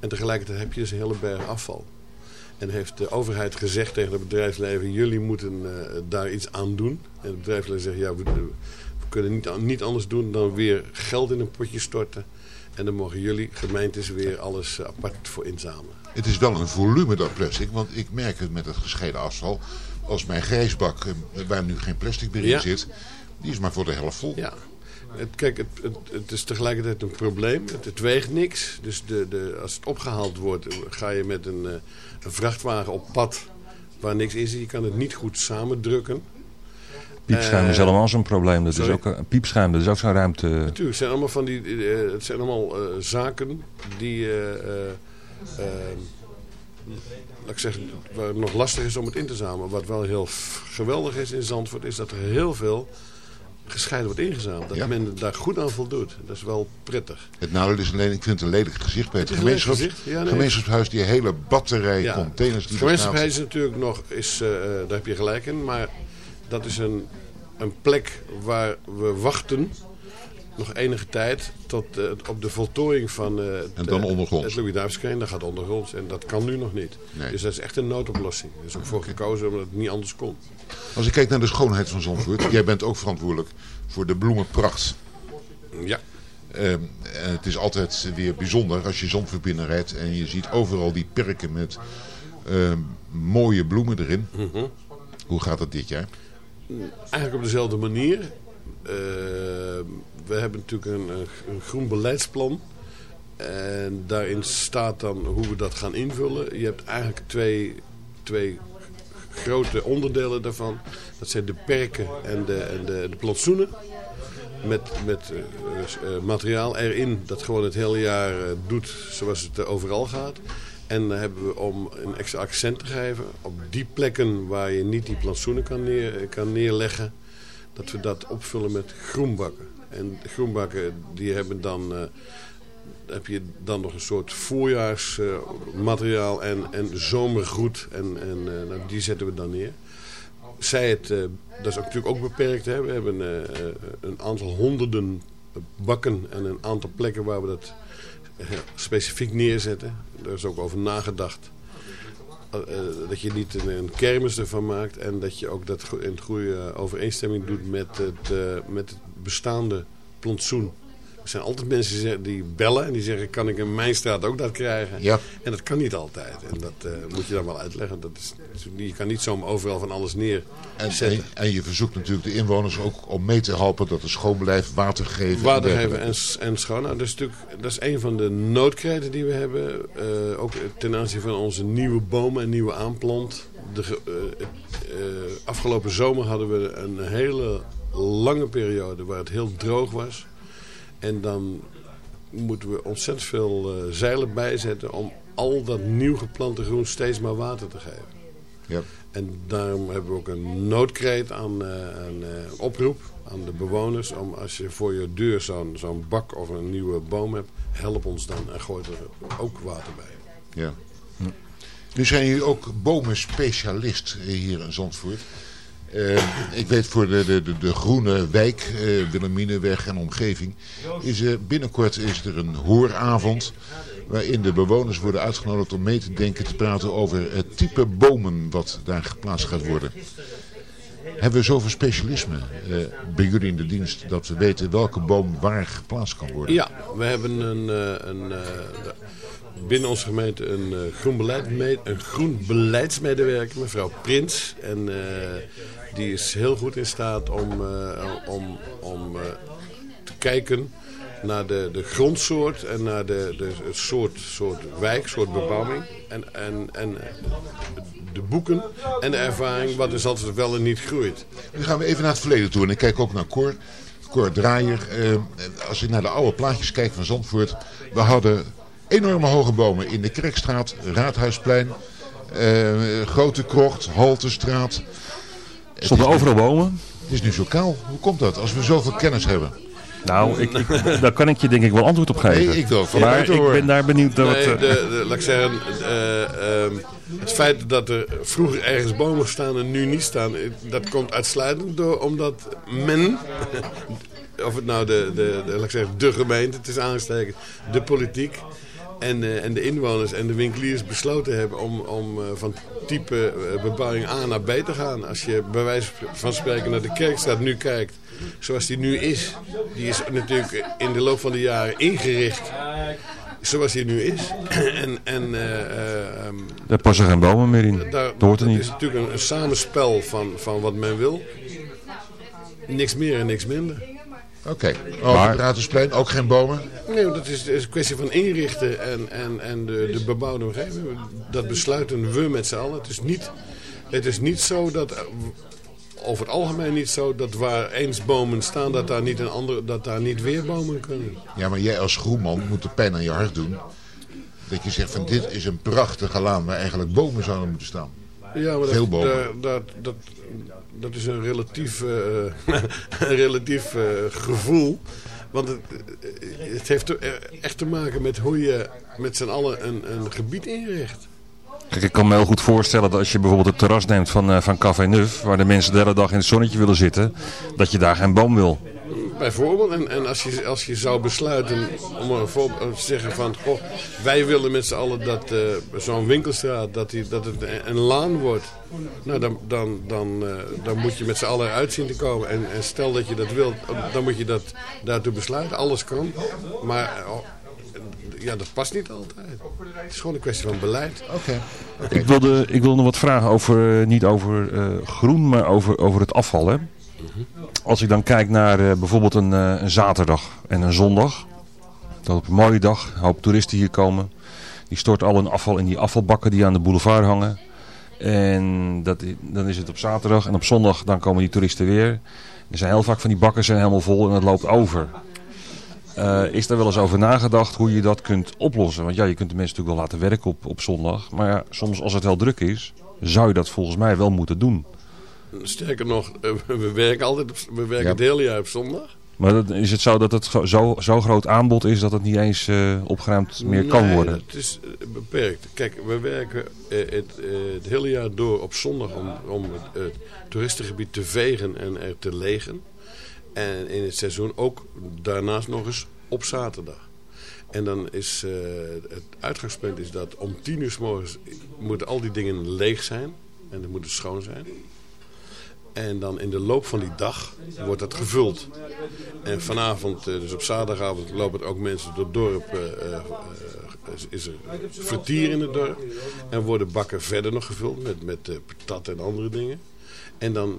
En tegelijkertijd heb je dus een hele berg afval. En heeft de overheid gezegd tegen het bedrijfsleven... jullie moeten eh, daar iets aan doen. En het bedrijfsleven zegt... ja, we, kunnen niet, niet anders doen dan weer geld in een potje storten. En dan mogen jullie, gemeentes, weer alles eh, apart voor inzamelen. Het is wel een volume dat plastic, want ik merk het met het gescheiden afval. Als mijn grijsbak, eh, waar nu geen plastic meer in Ja. zit, die is maar voor de helft vol. Ja. Het, kijk, het, het, het is tegelijkertijd een probleem. Het, het weegt niks. Dus de, de, als het opgehaald wordt, ga je met een, eh, een vrachtwagen op pad waar niks in zit. Je kan het niet goed samendrukken. Piepschuim is Eh, allemaal zo'n probleem. Dat is ook, een piepschuim, dat is ook zo'n ruimte. Natuurlijk, het zijn allemaal van die, eh, het zijn allemaal eh, zaken die, eh, eh, eh, laat ik zeggen, waar het nog lastig is om het in te zamelen. Wat wel heel geweldig is in Zandvoort, is dat er heel veel gescheiden wordt ingezameld. Dat Ja. men daar goed aan voldoet. Dat is wel prettig. Het nadeel is alleen, ik vind het een lelijk gezicht bij het, Het ja, nee. gemeenschapshuis. Die hele batterij Ja. containers die Gemeenschapsheid staat. is natuurlijk nog, is, eh, eh, daar heb je gelijk in, maar dat is een, een plek waar we wachten nog enige tijd tot eh, op de voltooiing van het, En dan eh, ondergronds. het louis Dat gaat ondergronds en dat kan nu nog niet. Nee. Dus dat is echt een noodoplossing. Er is ook voor gekozen omdat het niet anders kon. Als ik kijk naar de schoonheid van Zandvoort. jij bent ook verantwoordelijk voor de bloemenpracht. Ja, Ehm, en het is altijd weer bijzonder als je Zandvoort binnenrijdt. En je ziet overal die perken met ehm, mooie bloemen erin. Mhm. Hoe gaat het dit jaar? eigenlijk op dezelfde manier. Eh, we hebben natuurlijk een, groen beleidsplan. En daarin staat dan hoe we dat gaan invullen. Je hebt eigenlijk twee, twee grote onderdelen daarvan. Dat zijn de perken en de, de, de plantsoenen. Met, met eh, eh, materiaal erin dat gewoon het hele jaar eh, doet zoals het overal gaat. En dan hebben we om een extra accent te geven op die plekken waar je niet die plantsoenen kan, neer, kan neerleggen. Dat we dat opvullen met groenbakken. En groenbakken die hebben dan, eh, heb je dan nog een soort voorjaarsmateriaal en, en zomergroet. En, en eh, nou, die zetten we dan neer. Zij het, eh, dat is natuurlijk ook beperkt. Hè. We hebben eh, eh, een aantal honderden bakken en een aantal plekken waar we dat eh, specifiek neerzetten. Daar is ook over nagedacht. Eh, eh, dat je niet een, een kermis ervan maakt en dat je ook dat in goede overeenstemming doet met het, eh, met het bestaande plantsoen. Er zijn altijd mensen die bellen en die zeggen: Kan ik in mijn straat ook dat krijgen? Ja. En dat kan niet altijd. En dat eh, moet je dan wel uitleggen. Dat is, je kan niet zomaar overal van alles neer En, en, en je verzoekt natuurlijk de inwoners ook om mee te helpen dat het schoon blijft, water geven. en Water geven en, en schoon. Nou, dat, is natuurlijk, dat is een van de noodkreten die we hebben. eh, ook ten aanzien van onze nieuwe bomen en nieuwe aanplant. De, eh, afgelopen zomer hadden we een hele lange periode waar het heel droog was. En dan moeten we ontzettend veel eh, zeilen bijzetten om al dat nieuw geplante groen steeds maar water te geven. Ja. En daarom hebben we ook een noodkreet aan, eh, aan eh, oproep aan de bewoners. Om als je voor je deur zo'n zo'n bak of een nieuwe boom hebt, help ons dan en gooi er ook water bij. Ja. Nu zijn jullie ook bomenspecialist hier in Zandvoort. Eh, ik weet voor de, de, de, groene wijk, eh Wilhelminenweg en omgeving, is er binnenkort is er een hooravond waarin de bewoners worden uitgenodigd om mee te denken, te praten over het type bomen wat daar geplaatst gaat worden. Hebben we zoveel specialisme eh, bij jullie in de dienst dat we weten welke boom waar geplaatst kan worden? Ja, we hebben een, eh, een, eh, binnen onze gemeente een, eh, groen, beleidsmedewerker, mevrouw Prins. En eh, die is heel goed in staat om, eh, om, om eh, te kijken naar de, de grondsoort en naar de, de soort, soort wijk, soort bebouwing. En, en, en de boeken en de ervaring wat is altijd wel en niet groeit. Nu gaan we even naar het verleden toe. En ik kijk ook naar Cor. Cor Draaier. Eh, als ik naar de oude plaatjes kijk van Zandvoort. We hadden enorme hoge bomen in de Kerkstraat, Raadhuisplein. eh, Grote Krocht, Haltestraat. Het Stonden overal bomen. Het is nu zo kaal. Hoe komt dat? Als we zoveel kennis hebben. Nou, ik, ik, daar kan ik je denk ik wel antwoord op geven. Nee, ik wil van maar ik ben daar benieuwd naar. Nee, eh, de, de, laat ik zeggen, eh, ehm, het feit dat er vroeger ergens bomen staan en nu niet staan, eh, dat komt uitsluitend door omdat men, of het nou de, de, de, laat ik zeggen, de gemeente, het is aangestekend, de politiek en, eh, en de inwoners en de winkeliers besloten hebben om, om eh, van type eh, bebouwing A naar B te gaan. Als je bij wijze van spreken naar de Kerkstraat nu kijkt, zoals die nu is, die is natuurlijk in de loop van de jaren ingericht zoals hij nu is. en en ehm, Daar passen geen bomen meer in. daar, Dat hoort er niet. is natuurlijk een, een samenspel van, van wat men wil. Niks meer en niks minder. Oké. Het Raadhuisplein, ook geen bomen. Nee, dat is, is een kwestie van inrichten en, en, en de, de bebouwde omgeving. Dat besluiten we met z'n allen. Het is niet Het is niet zo dat, over het algemeen niet zo, dat waar eens bomen staan, dat daar niet, een andere, dat daar niet weer bomen kunnen. Ja, maar jij als groenman moet de pijn aan je hart doen. Dat je zegt van dit is een prachtige laan waar eigenlijk bomen zouden moeten staan. Ja, maar Veel dat, bomen. dat, dat, dat, is een relatief, eh, relatief eh, gevoel. Want het, eh, het heeft echt te maken met hoe je met z'n allen een, een gebied inricht. Kijk, ik kan me heel goed voorstellen dat als je bijvoorbeeld het terras neemt van, van Café Nuf, waar de mensen de hele dag in het zonnetje willen zitten, dat je daar geen boom wil. Bijvoorbeeld, en, en als, je, als je zou besluiten om een voorbeeld te zeggen van... Goh, wij willen met z'n allen dat eh, zo'n winkelstraat, dat, die, dat het een, een laan wordt. Nou, dan, dan, dan, eh, dan moet je met z'n allen eruit zien te komen. En, en stel dat je dat wilt, dan moet je dat daartoe besluiten. Alles kan. Maar eh, oh, ja, dat past niet altijd. Het is gewoon een kwestie van beleid. Oké. Ik wilde, ik wilde nog wat vragen over, niet over eh, groen, maar over, over het afval. Hè? Als ik dan kijk naar eh, bijvoorbeeld een, eh, een zaterdag en een zondag. Dat op een mooie dag, een hoop toeristen hier komen. Die storten al hun afval in die afvalbakken die aan de boulevard hangen. En dat, dan is het op zaterdag en op zondag dan komen die toeristen weer. Er zijn heel vaak van die bakken zijn helemaal vol en het loopt over. Eh, is er wel eens over nagedacht hoe je dat kunt oplossen? Want ja, je kunt de mensen natuurlijk wel laten werken op, op zondag. Maar ja, soms als het heel druk is, zou je dat volgens mij wel moeten doen. Sterker nog, eh, we werken altijd we werken Ja. het hele jaar op zondag. Maar dat, is het zo dat het zo, zo groot aanbod is dat het niet eens eh, opgeruimd meer kan worden? het is eh, beperkt. Kijk, we werken het, het hele jaar door op zondag om, om het, toeristengebied te vegen en er te legen. En in het seizoen ook daarnaast nog eens op zaterdag. En dan is het uitgangspunt is dat om tien uur s morgens moeten al die dingen leeg zijn. En die moeten schoon zijn. En dan in de loop van die dag wordt dat gevuld. En vanavond, eh, dus op zaterdagavond, lopen ook mensen door het dorp. eh, eh, is er vertier in het dorp. En worden bakken verder nog gevuld met, met patat en andere dingen. En dan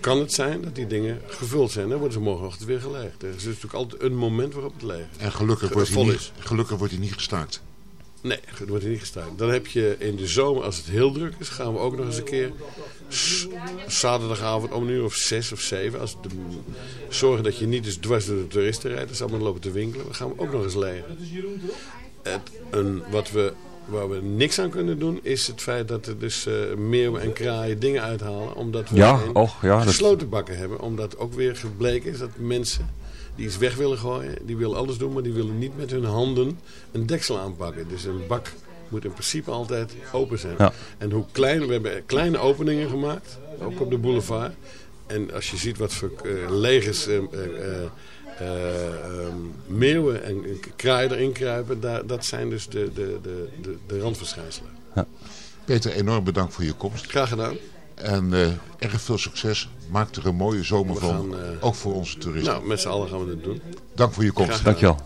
kan het zijn dat die dingen gevuld zijn. Dan worden ze morgenochtend weer gelegd. Er is natuurlijk altijd een moment waarop het leeg is. En gelukkig Ge- wordt, hij niet, gelukkig wordt hij niet gestaakt. Nee, het wordt er niet gestaakt. Dan heb je in de zomer, als het heel druk is, gaan we ook nog eens een keer zaterdagavond om een uur of zes of zeven. Als de, zorgen dat je niet eens dwars door de toeristen rijdt. Dat ze allemaal lopen te winkelen. Dan gaan we ook nog eens legen. Het, een, wat we, waar we niks aan kunnen doen, is het feit dat er dus eh meeuwen en kraaien dingen uithalen. Omdat we Ja, een och, ja, dat- gesloten bakken hebben. Omdat ook weer gebleken is dat mensen die iets weg willen gooien, die willen alles doen, maar die willen niet met hun handen een deksel aanpakken. Dus een bak moet in principe altijd open zijn. Ja. En hoe klein, we hebben kleine openingen gemaakt, ook op de boulevard. En als je ziet wat voor eh, legers, eh, eh, eh, ehm, meeuwen en kraaien erin kruipen, daar, dat zijn dus de, de, de, de, de randverschijnselen. Peter, enorm bedankt voor je komst. Graag gedaan. En eh, erg veel succes. Maak er een mooie zomer van. gaan, eh, ook voor onze toeristen. Nou, met z'n allen gaan we dit doen. Dank voor je komst. Graag Dankjewel.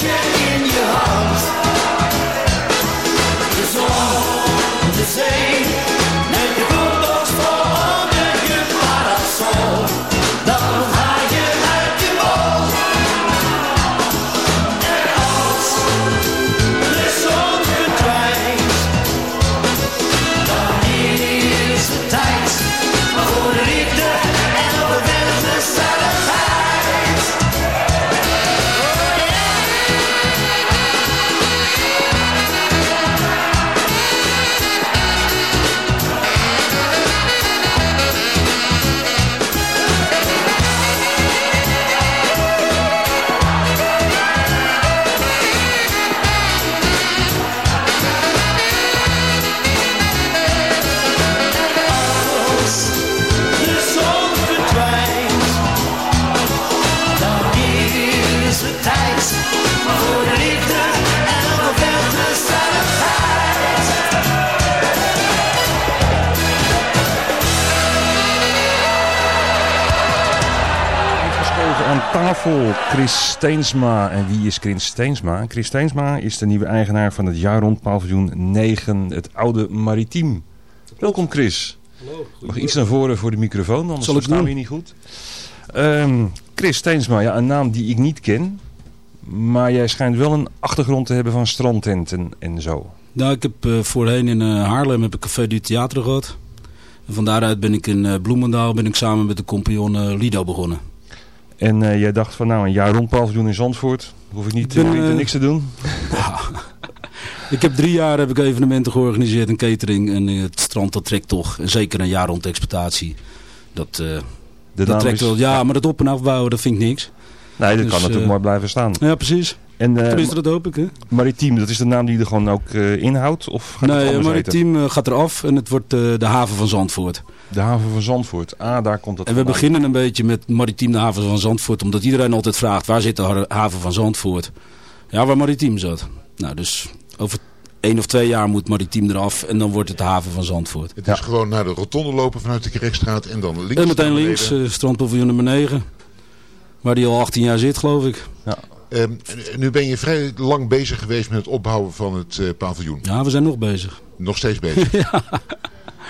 Een Steensma. En wie is Chris Steensma? Chris Steensma is de nieuwe eigenaar van het jaar rond paviljoen 9, het oude Maritiem. Welkom Chris. Mag je iets naar voren voor de microfoon, anders Zal ik verstaan we je niet goed. Ehm, Chris Steensma, ja, een naam die ik niet ken. Maar jij schijnt wel een achtergrond te hebben van strandtenten en zo. Nou, ik heb eh, voorheen in eh, Haarlem heb ik Café du Theater gehad. En van daaruit ben ik in eh, Bloemendaal ben ik samen met de compagnon Lido begonnen. En eh, jij dacht van nou, een jaar rond paviljoen in Zandvoort. Hoef ik niet, ben, eh, niks te doen. Ik heb drie jaar heb ik evenementen georganiseerd en catering. En eh, het strand dat trekt toch. En zeker een jaar rond exploitatie. Dat, dat trekt wel. Ja, maar dat op- en afbouwen, dat vind ik niks. Nee, dat Dus, kan natuurlijk eh, maar blijven staan. Ja, precies. En eh, Tenminste, dat hoop ik. Hè? Maritiem, dat is de naam die er gewoon ook eh, inhoudt? Of gaat het Nee, anders Maritiem eh, gaat eraf en het wordt eh, de haven van Zandvoort. De haven van Zandvoort. Ah, daar komt het En we vandaan. beginnen een beetje met Maritiem de haven van Zandvoort. Omdat iedereen altijd vraagt, waar zit de ha- haven van Zandvoort? Ja, waar Maritiem zat. Nou, dus over één of twee jaar moet Maritiem eraf. En dan wordt het de haven van Zandvoort. Het is gewoon naar de rotonde lopen vanuit de Kerkstraat en dan links. En meteen links, eh, strandpaviljoen nummer 9. Waar die al 18 jaar zit, geloof ik. Ehm, nu ben je vrij lang bezig geweest met het opbouwen van het eh, paviljoen. Ja, we zijn nog bezig. Nog steeds bezig.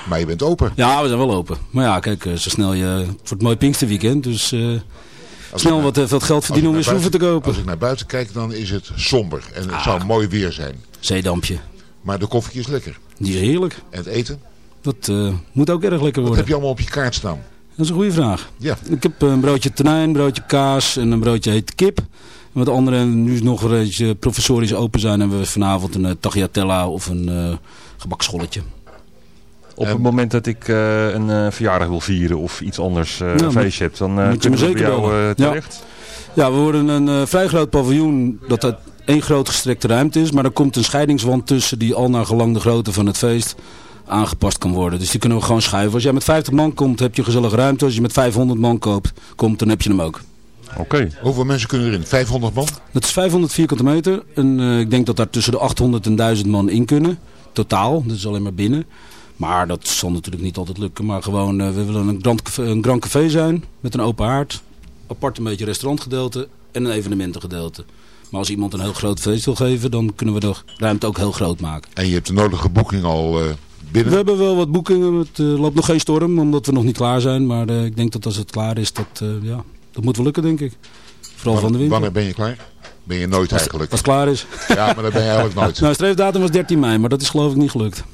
Maar je bent open. Ja, we zijn wel open. Maar ja, kijk, eh, zo snel je... Het wordt een mooi Pinksterweekend, dus... eh, snel wat, wat geld verdienen om weer schroeven te kopen. Als ik naar buiten kijk, dan is het somber. En het Ah. zou mooi weer zijn. Zeedampje. Maar de koffie is lekker. Die is heerlijk. En het eten? Dat moet ook erg lekker Wat worden. heb je allemaal op je kaart staan? Dat is een goede vraag. Ja. Ik heb een broodje tonijn, een broodje kaas en een broodje hete kip. En wat andere, nu nog een beetje professorisch open zijn, hebben we vanavond een eh, tagliatella of een eh gebakscholletje. Op het moment dat ik eh, een verjaardag wil vieren of iets anders, eh, Ja, een feestje heb, dan eh moet je kunnen me we bij zeker jou Ja. terecht. Ja, we worden een vrij groot paviljoen dat uit één groot gestrekte ruimte is. Maar er komt een scheidingswand tussen die al naar gelang de grootte van het feest aangepast kan worden. Dus die kunnen we gewoon schuiven. Als jij met 50 man komt, heb je een gezellige ruimte. Als je met 500 man koopt, komt, dan heb je hem ook. Oké. Hoeveel mensen kunnen erin? 500 man? Dat is 500 vierkante meter. En eh, ik denk dat daar tussen de 800 en 1000 man in kunnen. Totaal. Dat is alleen maar binnen. Maar dat zal natuurlijk niet altijd lukken. Maar gewoon, eh, we willen een grand, café, een grand café zijn. Met een open haard. Apart een beetje restaurantgedeelte. En een evenementengedeelte. Maar als iemand een heel groot feest wil geven, dan kunnen we de ruimte ook heel groot maken. En je hebt de nodige boeking al eh, binnen? We hebben wel wat boekingen. Het eh, loopt nog geen storm, omdat we nog niet klaar zijn. Maar eh, ik denk dat als het klaar is, dat, eh, ja, dat moet wel lukken, denk ik. Vooral van de winter. Wanneer ben je klaar? Ben je nooit eigenlijk. Als het klaar is. Ja, maar dat ben je eigenlijk nooit. Nou, streefdatum was 13 mei, maar dat is geloof ik niet gelukt.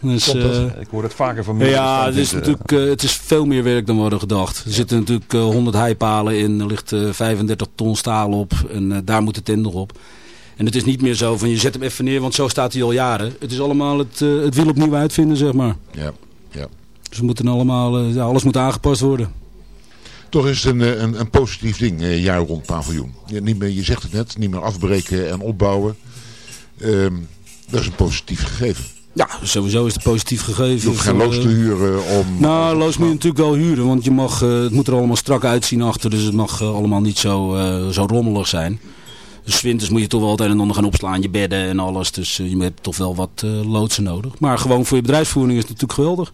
Dus, eh, Ik hoor het vaker van mensen. ja, het is, natuurlijk, eh, het is veel meer werk dan we hadden gedacht. Er zitten natuurlijk eh, 100 heipalen in, er ligt eh, 35 ton staal op en eh, daar moet de tent nog op. En het is niet meer zo van je zet hem even neer, want zo staat hij al jaren. Het is allemaal het, eh, het wiel opnieuw uitvinden, zeg maar. Ja, ja. Dus we moeten allemaal, eh, ja, alles moet aangepast worden. Toch is het een, eh, een, een positief ding, eh, jaar rond paviljoen. Je, niet meer, je zegt het net, niet meer afbreken en opbouwen. Ehm, dat is een positief gegeven. Ja, sowieso is het positief gegeven. Je hoeft geen loos eh, te huren om... Nou, loos moet je natuurlijk wel huren, want je mag, eh, het moet er allemaal strak uitzien achter, dus het mag eh, allemaal niet zo, eh, zo rommelig zijn. Dus winters moet je toch wel het een en ander gaan opslaan, je bedden en alles, dus eh, je hebt toch wel wat eh, loodsen nodig. Maar gewoon voor je bedrijfsvoering is het natuurlijk geweldig.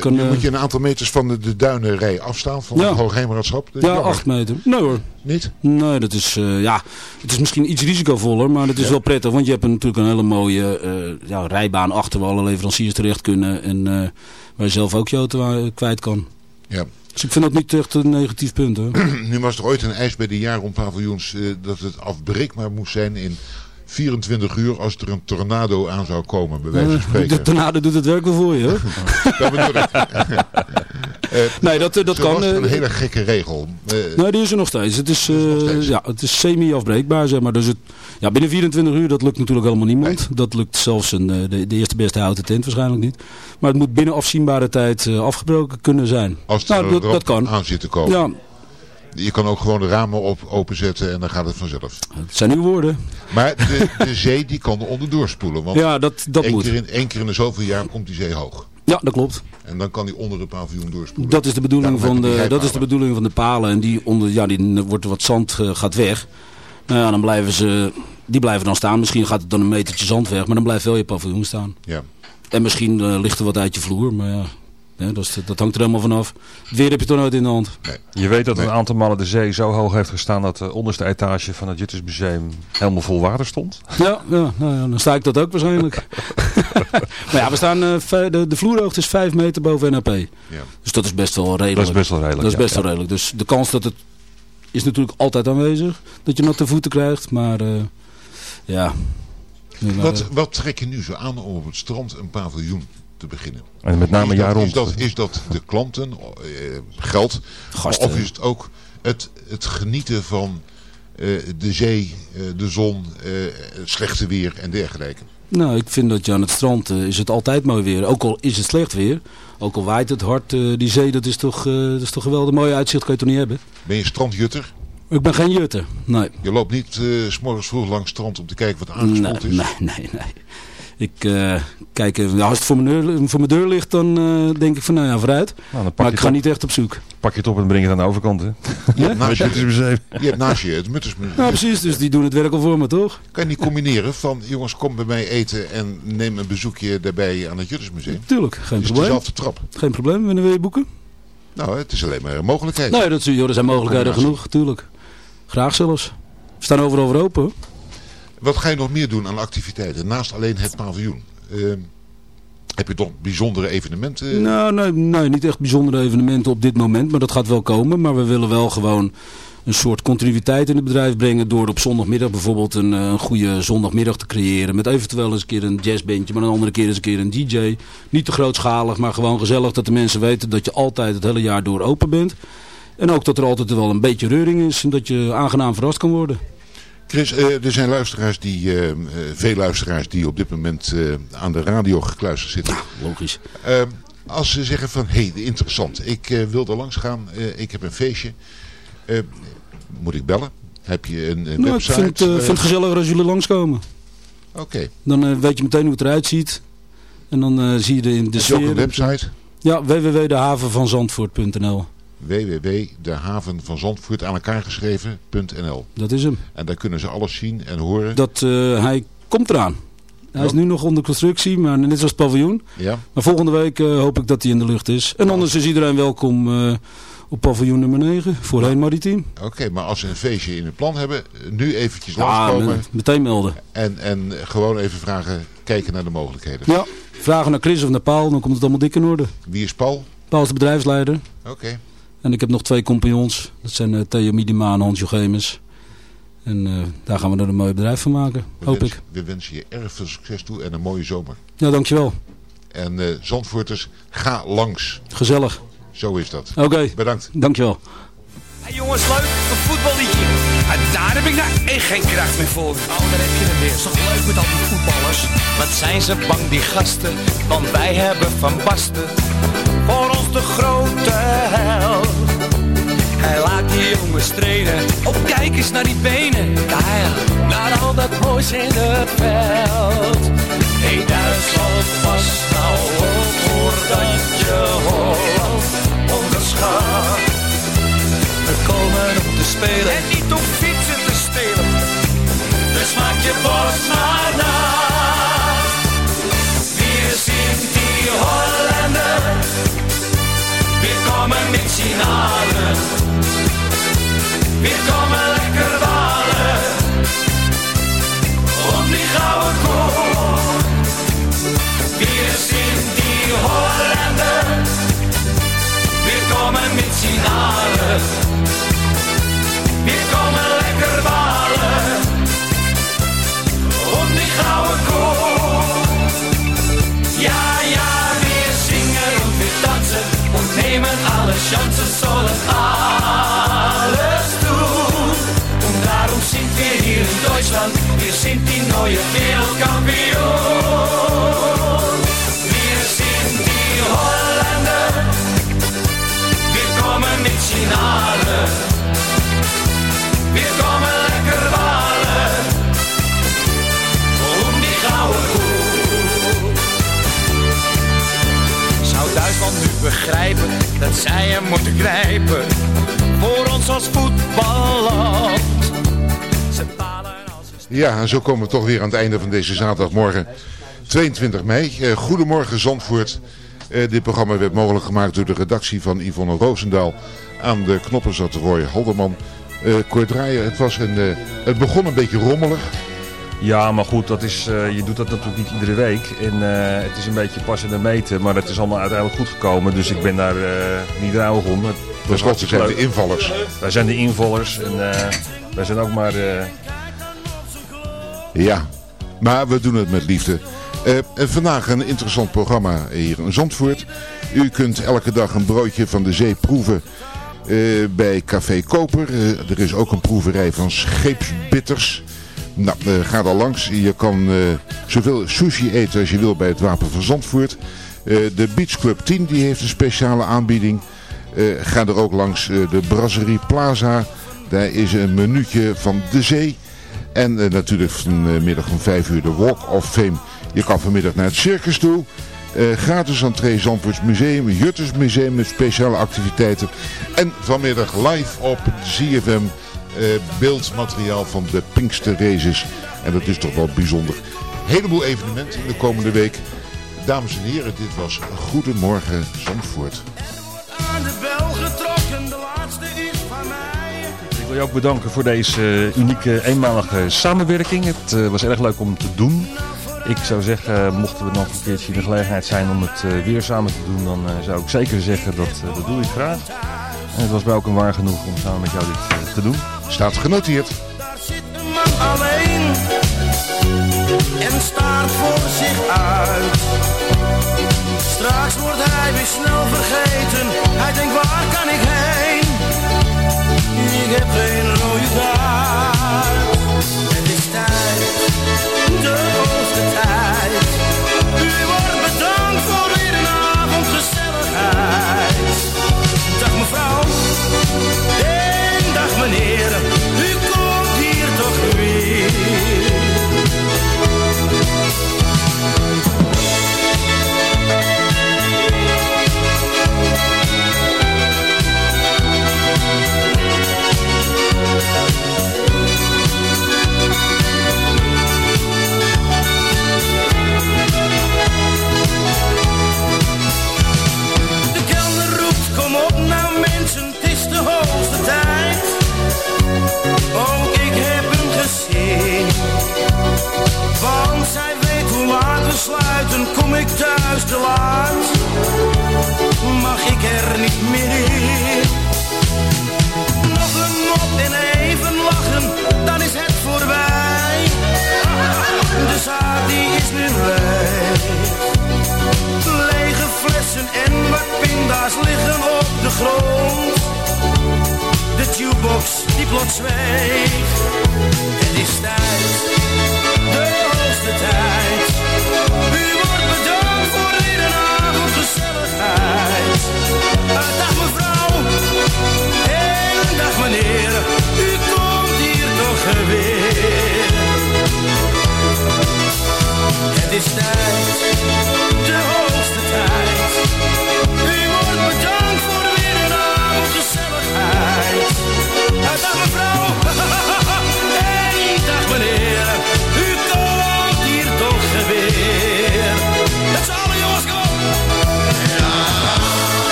Kan, nu eh, moet je een aantal meters van de, de duinenrij afstaan van Ja. het Hoogheemraadschap. Ja, jammer. acht meter. Nee hoor. Niet? Nee, dat is, eh, ja, het is misschien iets risicovoller, maar het is wel prettig. Want je hebt natuurlijk een hele mooie ja, rijbaan achter waar alle leveranciers terecht kunnen. En waar je zelf ook je auto kwijt kan. Ja. Dus ik vind dat niet echt een negatief punt. Hè. Nu was er ooit een eis bij de jaarrondpaviljoens dat het afbreekbaar moest zijn in 24 uur als er een tornado aan zou komen, bij wijze van spreken. De tornado doet het werk wel voor je. Hoor. Dat bedoel ik. Eh, Nee, dat, eh, dat kan. was een eh, hele gekke regel. Nee, die is er nog steeds. Het is, steeds. ja, het is semi-afbreekbaar, zeg maar. Dus het, ja, binnen 24 uur, dat lukt natuurlijk helemaal niemand. Dat lukt zelfs een, de, de eerste beste houten tent waarschijnlijk niet. Maar het moet binnen afzienbare tijd afgebroken kunnen zijn. als er nou, dat, dat kan. aan zit te komen. Ja, Je kan ook gewoon de ramen op, openzetten en dan gaat het vanzelf. het zijn uw woorden. Maar de, de zee die kan er onderdoor spoelen. Want Ja, dat, dat één, moet. keer in, één keer in de zoveel jaar komt die zee hoog. Ja, dat klopt. En dan kan die onder het paviljoen doorspoelen. Dat is de bedoeling, Daarom van de, dat is de bedoeling van de palen. En die onder, ja, die wordt wat zand eh, gaat weg. Nou ja, dan blijven ze, die blijven dan staan. Misschien gaat het dan een metertje zand weg, maar dan blijft wel je paviljoen staan. Ja. En misschien eh, ligt er wat uit je vloer, maar ja, hè, dat, hangt er helemaal vanaf. Het weer heb je toch nooit in de hand. Je weet dat Nee. een aantal malen de zee zo hoog heeft gestaan dat de onderste etage van het Juttersmuseum helemaal vol water stond. Ja, ja, nou ja, dan sta ik dat ook waarschijnlijk. maar ja, we staan, eh, de, de vloerhoogte is 5 meter boven NAP. Ja. Dus dat is best wel redelijk. Dat is best wel redelijk. Dat is ja. best wel redelijk. Dus de kans dat het is natuurlijk altijd aanwezig. Dat je natte voeten krijgt. Maar eh, ja. Wat, eh, wat trek je nu zo aan om op het strand een paviljoen te beginnen? En met name is, dat, jaar rond. is, dat, is dat de klanten, eh, geld, Gasten. of is het ook het, het genieten van eh, de zee, eh, de zon, eh, slechte weer en dergelijke? nou, ik vind dat je aan het strand is het altijd mooi weer. Ook al is het slecht weer. Ook al waait het hard. eh, die zee, dat is toch, eh, dat is toch geweldig. Mooi uitzicht kan je toch niet hebben. Ben je strandjutter? Ik ben geen jutter. Nee. Je loopt niet eh, s morgens vroeg langs het strand om te kijken wat Nee, aangespoeld is? nee, nee, nee. Ik eh, kijk, even- ja, als het voor mijn deur, voor mijn deur ligt, dan eh, denk ik van nou ja, vooruit. Nou, Maar ik ga op, niet echt op zoek. pak je het op en breng je het aan de overkant. Hè? Je hebt naast Het je, hebt naast je het Muttersmuseum. Ja, precies. Dus die doen het werk al voor me, toch? Kan je niet combineren van jongens kom bij mij eten en neem een bezoekje daarbij aan het Juttersmuseum? Tuurlijk, geen Het is probleem. dezelfde trap. Geen probleem, wanneer wil je boeken? Nou, het is alleen maar een mogelijkheid. Nee, dat, is- joh, er zijn mogelijkheden genoeg, tuurlijk. Graag zelfs. We staan overal voor open. Wat ga je nog meer doen aan activiteiten naast alleen het paviljoen? Ehm, heb je toch bijzondere evenementen? Nou, nee, nee, niet echt bijzondere evenementen op dit moment, maar dat gaat wel komen. Maar we willen wel gewoon een soort continuïteit in het bedrijf brengen door op zondagmiddag bijvoorbeeld een, eh, een goede zondagmiddag te creëren. Met eventueel eens een keer een jazzbandje, maar een andere keer eens een keer een DJ. Niet te grootschalig, maar gewoon gezellig dat de mensen weten dat je altijd het hele jaar door open bent. En ook dat er altijd wel een beetje reuring is en dat je aangenaam verrast kan worden. Chris, eh, er zijn luisteraars die, eh, eh, veel luisteraars die op dit moment eh, aan de radio gekluisterd zitten. Logisch. Ehm, als ze zeggen van, hé, hey, interessant, ik eh, wil er langs gaan, eh, ik heb een feestje. Eh, moet ik bellen? Heb je een, een Nou, ik website? vind, het, Eh, vind het gezelliger als jullie langskomen. Oké, Dan weet je meteen hoe het eruit ziet. En dan eh, zie je de, de is er ook een website? Ja, www.dehavenvanzandvoort.nl. www.dehavenvanzandvoort aan elkaar geschreven.nl Dat is hem. En daar kunnen ze alles zien en horen. Dat, eh, hij komt eraan. Hij is nu nog onder constructie, maar net als het paviljoen. Ja, Maar volgende week eh, hoop ik dat hij in de lucht is. En anders is iedereen welkom eh, op paviljoen nummer 9. Voorheen Maritiem. oké, maar als ze een feestje in het plan hebben, nu eventjes Ja, langskomen me- meteen melden. en, en gewoon even vragen, kijken naar de mogelijkheden. Ja, vragen naar Chris of naar Paul, dan komt het allemaal dik in orde. Wie is Paul? Paul is de bedrijfsleider. Oké, En ik heb nog twee compagnons. Dat zijn eh, Theo Miedema en Hans Jochemus. En eh, daar gaan we er een mooi bedrijf van maken, we, hoop ik. we wensen je erg veel succes toe en een mooie zomer. Ja, dankjewel. En eh Zandvoorters, ga langs. Gezellig. Zo is dat. Oké, Bedankt. dankjewel. Hey jongens, leuk, een voetballiedje. En daar heb ik nou echt geen kracht meer voor. Oh, daar heb je het weer. Is toch leuk met al die voetballers? Wat zijn ze bang, die gasten, want wij hebben Van Basten voor ons de grote held. Hij laat die jongens trainen, oh kijk eens naar die benen. Ja, naar al dat moois in het veld. Hey Duitsland, pas nou op voordat je en niet om fietsen te stelen. Dus maak je borst maar na. Wir sind die Holländer. Wir kommen mit Signalen. Wir kommen lekker walen. Um die gouden koe. Wir sind die Holländer. Wir kommen mit Signalen. Sind die neue Weltkampion. Wir sind die Holländer, wir kommen mit Signale. Wir kommen lekker walen, um die gouden koe. Zou Duitsland nu begrijpen dat zij hem moeten grijpen voor ons als voetballand? Ja, en zo komen we toch weer aan het einde van deze zaterdagmorgen 22 mei. Eh, goedemorgen Zandvoort. Eh, dit programma werd mogelijk gemaakt door de redactie van Yvonne Roosendaal. Aan de knoppen zat Roy Halderman. Kort draaien, het, was een, het begon een beetje rommelig. Ja, maar goed, dat is, je doet dat natuurlijk niet iedere week. En het is een beetje passen en meten, maar het is allemaal uiteindelijk goed gekomen. Dus ik ben daar niet rouwig om. Het was Ten slotte zijn de invallers. Wij zijn de invallers en wij zijn ook maar... Ja, maar we doen het met liefde. Eh, vandaag een interessant programma hier in Zandvoort. U kunt elke dag een broodje van de zee proeven eh, bij Café Koper. Eh, er is ook een proeverij van scheepsbitters. Nou, ga daar langs. Je kan zoveel sushi eten als je wil bij het Wapen van Zandvoort. De Beach Club 10 die heeft een speciale aanbieding. Ga er ook langs de Brasserie Plaza. Daar is een minuutje van de zee. En eh, natuurlijk vanmiddag om 5 uur de Walk of Fame. Je kan vanmiddag naar het circus toe. Eh, gratis entree Zandvoorts Museum, Jutters Museum met speciale activiteiten. En vanmiddag live op ZFM eh, beeldmateriaal van de Pinkster Races. En dat is toch wel bijzonder. Heleboel evenementen in de komende week. Dames en heren, dit was Goedemorgen Zandvoort. Aan de bel getrokken, de laatste wil je ook bedanken voor deze eh, unieke eenmalige samenwerking. Het eh, was erg leuk om te doen. Ik zou zeggen, mochten we nog een keertje in de gelegenheid zijn om het eh, weer samen te doen, dan eh, zou ik zeker zeggen dat, eh, dat doe ik graag. En het was mij ook een waar genoeg om samen met jou dit eh, te doen. Staat genoteerd. Daar zit een man alleen en staart voor zich uit. Straks wordt hij weer snel vergeten. Hij denkt waar kan ik heen? Ik heb geen.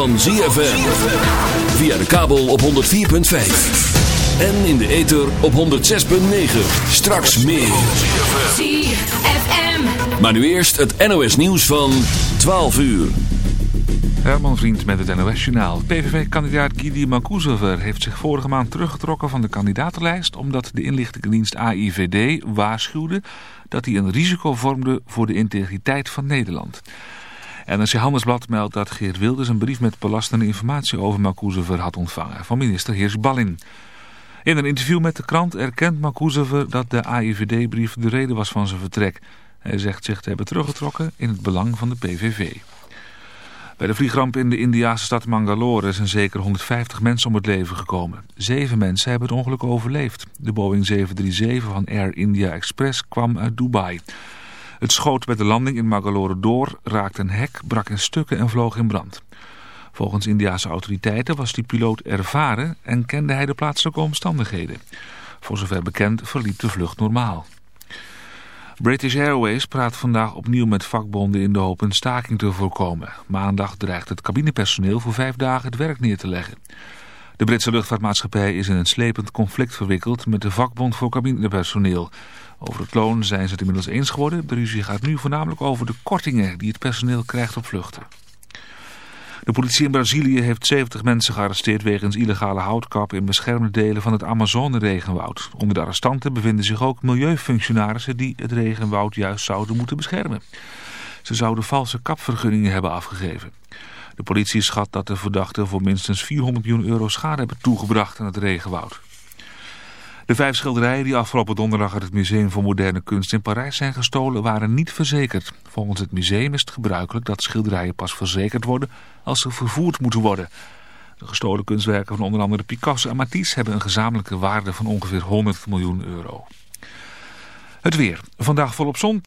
Van ZFM. Via de kabel op 104.5. En in de ether op 106.9. Straks meer. ZFM. Maar nu eerst het NOS nieuws van 12 uur. Herman Vriend met het NOS-journaal. PVV-kandidaat Gidi Mancusover heeft zich vorige maand teruggetrokken van de kandidatenlijst... omdat de inlichtingendienst AIVD waarschuwde dat hij een risico vormde voor de integriteit van Nederland. NRC Handelsblad meldt dat Geert Wilders een brief met belastende informatie over Mancusover had ontvangen van minister Heers Ballin. In een interview met de krant erkent Mancusover dat de AIVD-brief de reden was van zijn vertrek. Hij zegt zich te hebben teruggetrokken in het belang van de PVV. Bij de vliegramp in de Indiase stad Mangalore zijn zeker 150 mensen om het leven gekomen. Zeven mensen hebben het ongeluk overleefd. De Boeing 737 van Air India Express kwam uit Dubai. Het schoot bij de landing in Mangalore door, raakte een hek, brak in stukken en vloog in brand. Volgens Indiase autoriteiten was die piloot ervaren en kende hij de plaatselijke omstandigheden. Voor zover bekend verliep de vlucht normaal. British Airways praat vandaag opnieuw met vakbonden in de hoop een staking te voorkomen. Maandag dreigt het cabinepersoneel voor vijf dagen het werk neer te leggen. De Britse luchtvaartmaatschappij is in een slepend conflict verwikkeld met de vakbond voor cabinepersoneel. Over het loon zijn ze het inmiddels eens geworden. De ruzie gaat nu voornamelijk over de kortingen die het personeel krijgt op vluchten. De politie in Brazilië heeft 70 mensen gearresteerd wegens illegale houtkap in beschermde delen van het Amazone-regenwoud. Onder de arrestanten bevinden zich ook milieufunctionarissen die het regenwoud juist zouden moeten beschermen. Ze zouden valse kapvergunningen hebben afgegeven. De politie schat dat de verdachten voor minstens 400 miljoen euro schade hebben toegebracht aan het regenwoud. De vijf schilderijen die afgelopen donderdag uit het Museum voor Moderne Kunst in Parijs zijn gestolen waren niet verzekerd. Volgens het museum is het gebruikelijk dat schilderijen pas verzekerd worden als ze vervoerd moeten worden. De gestolen kunstwerken van onder andere Picasso en Matisse hebben een gezamenlijke waarde van ongeveer 100 miljoen euro. Het weer. Vandaag volop zon.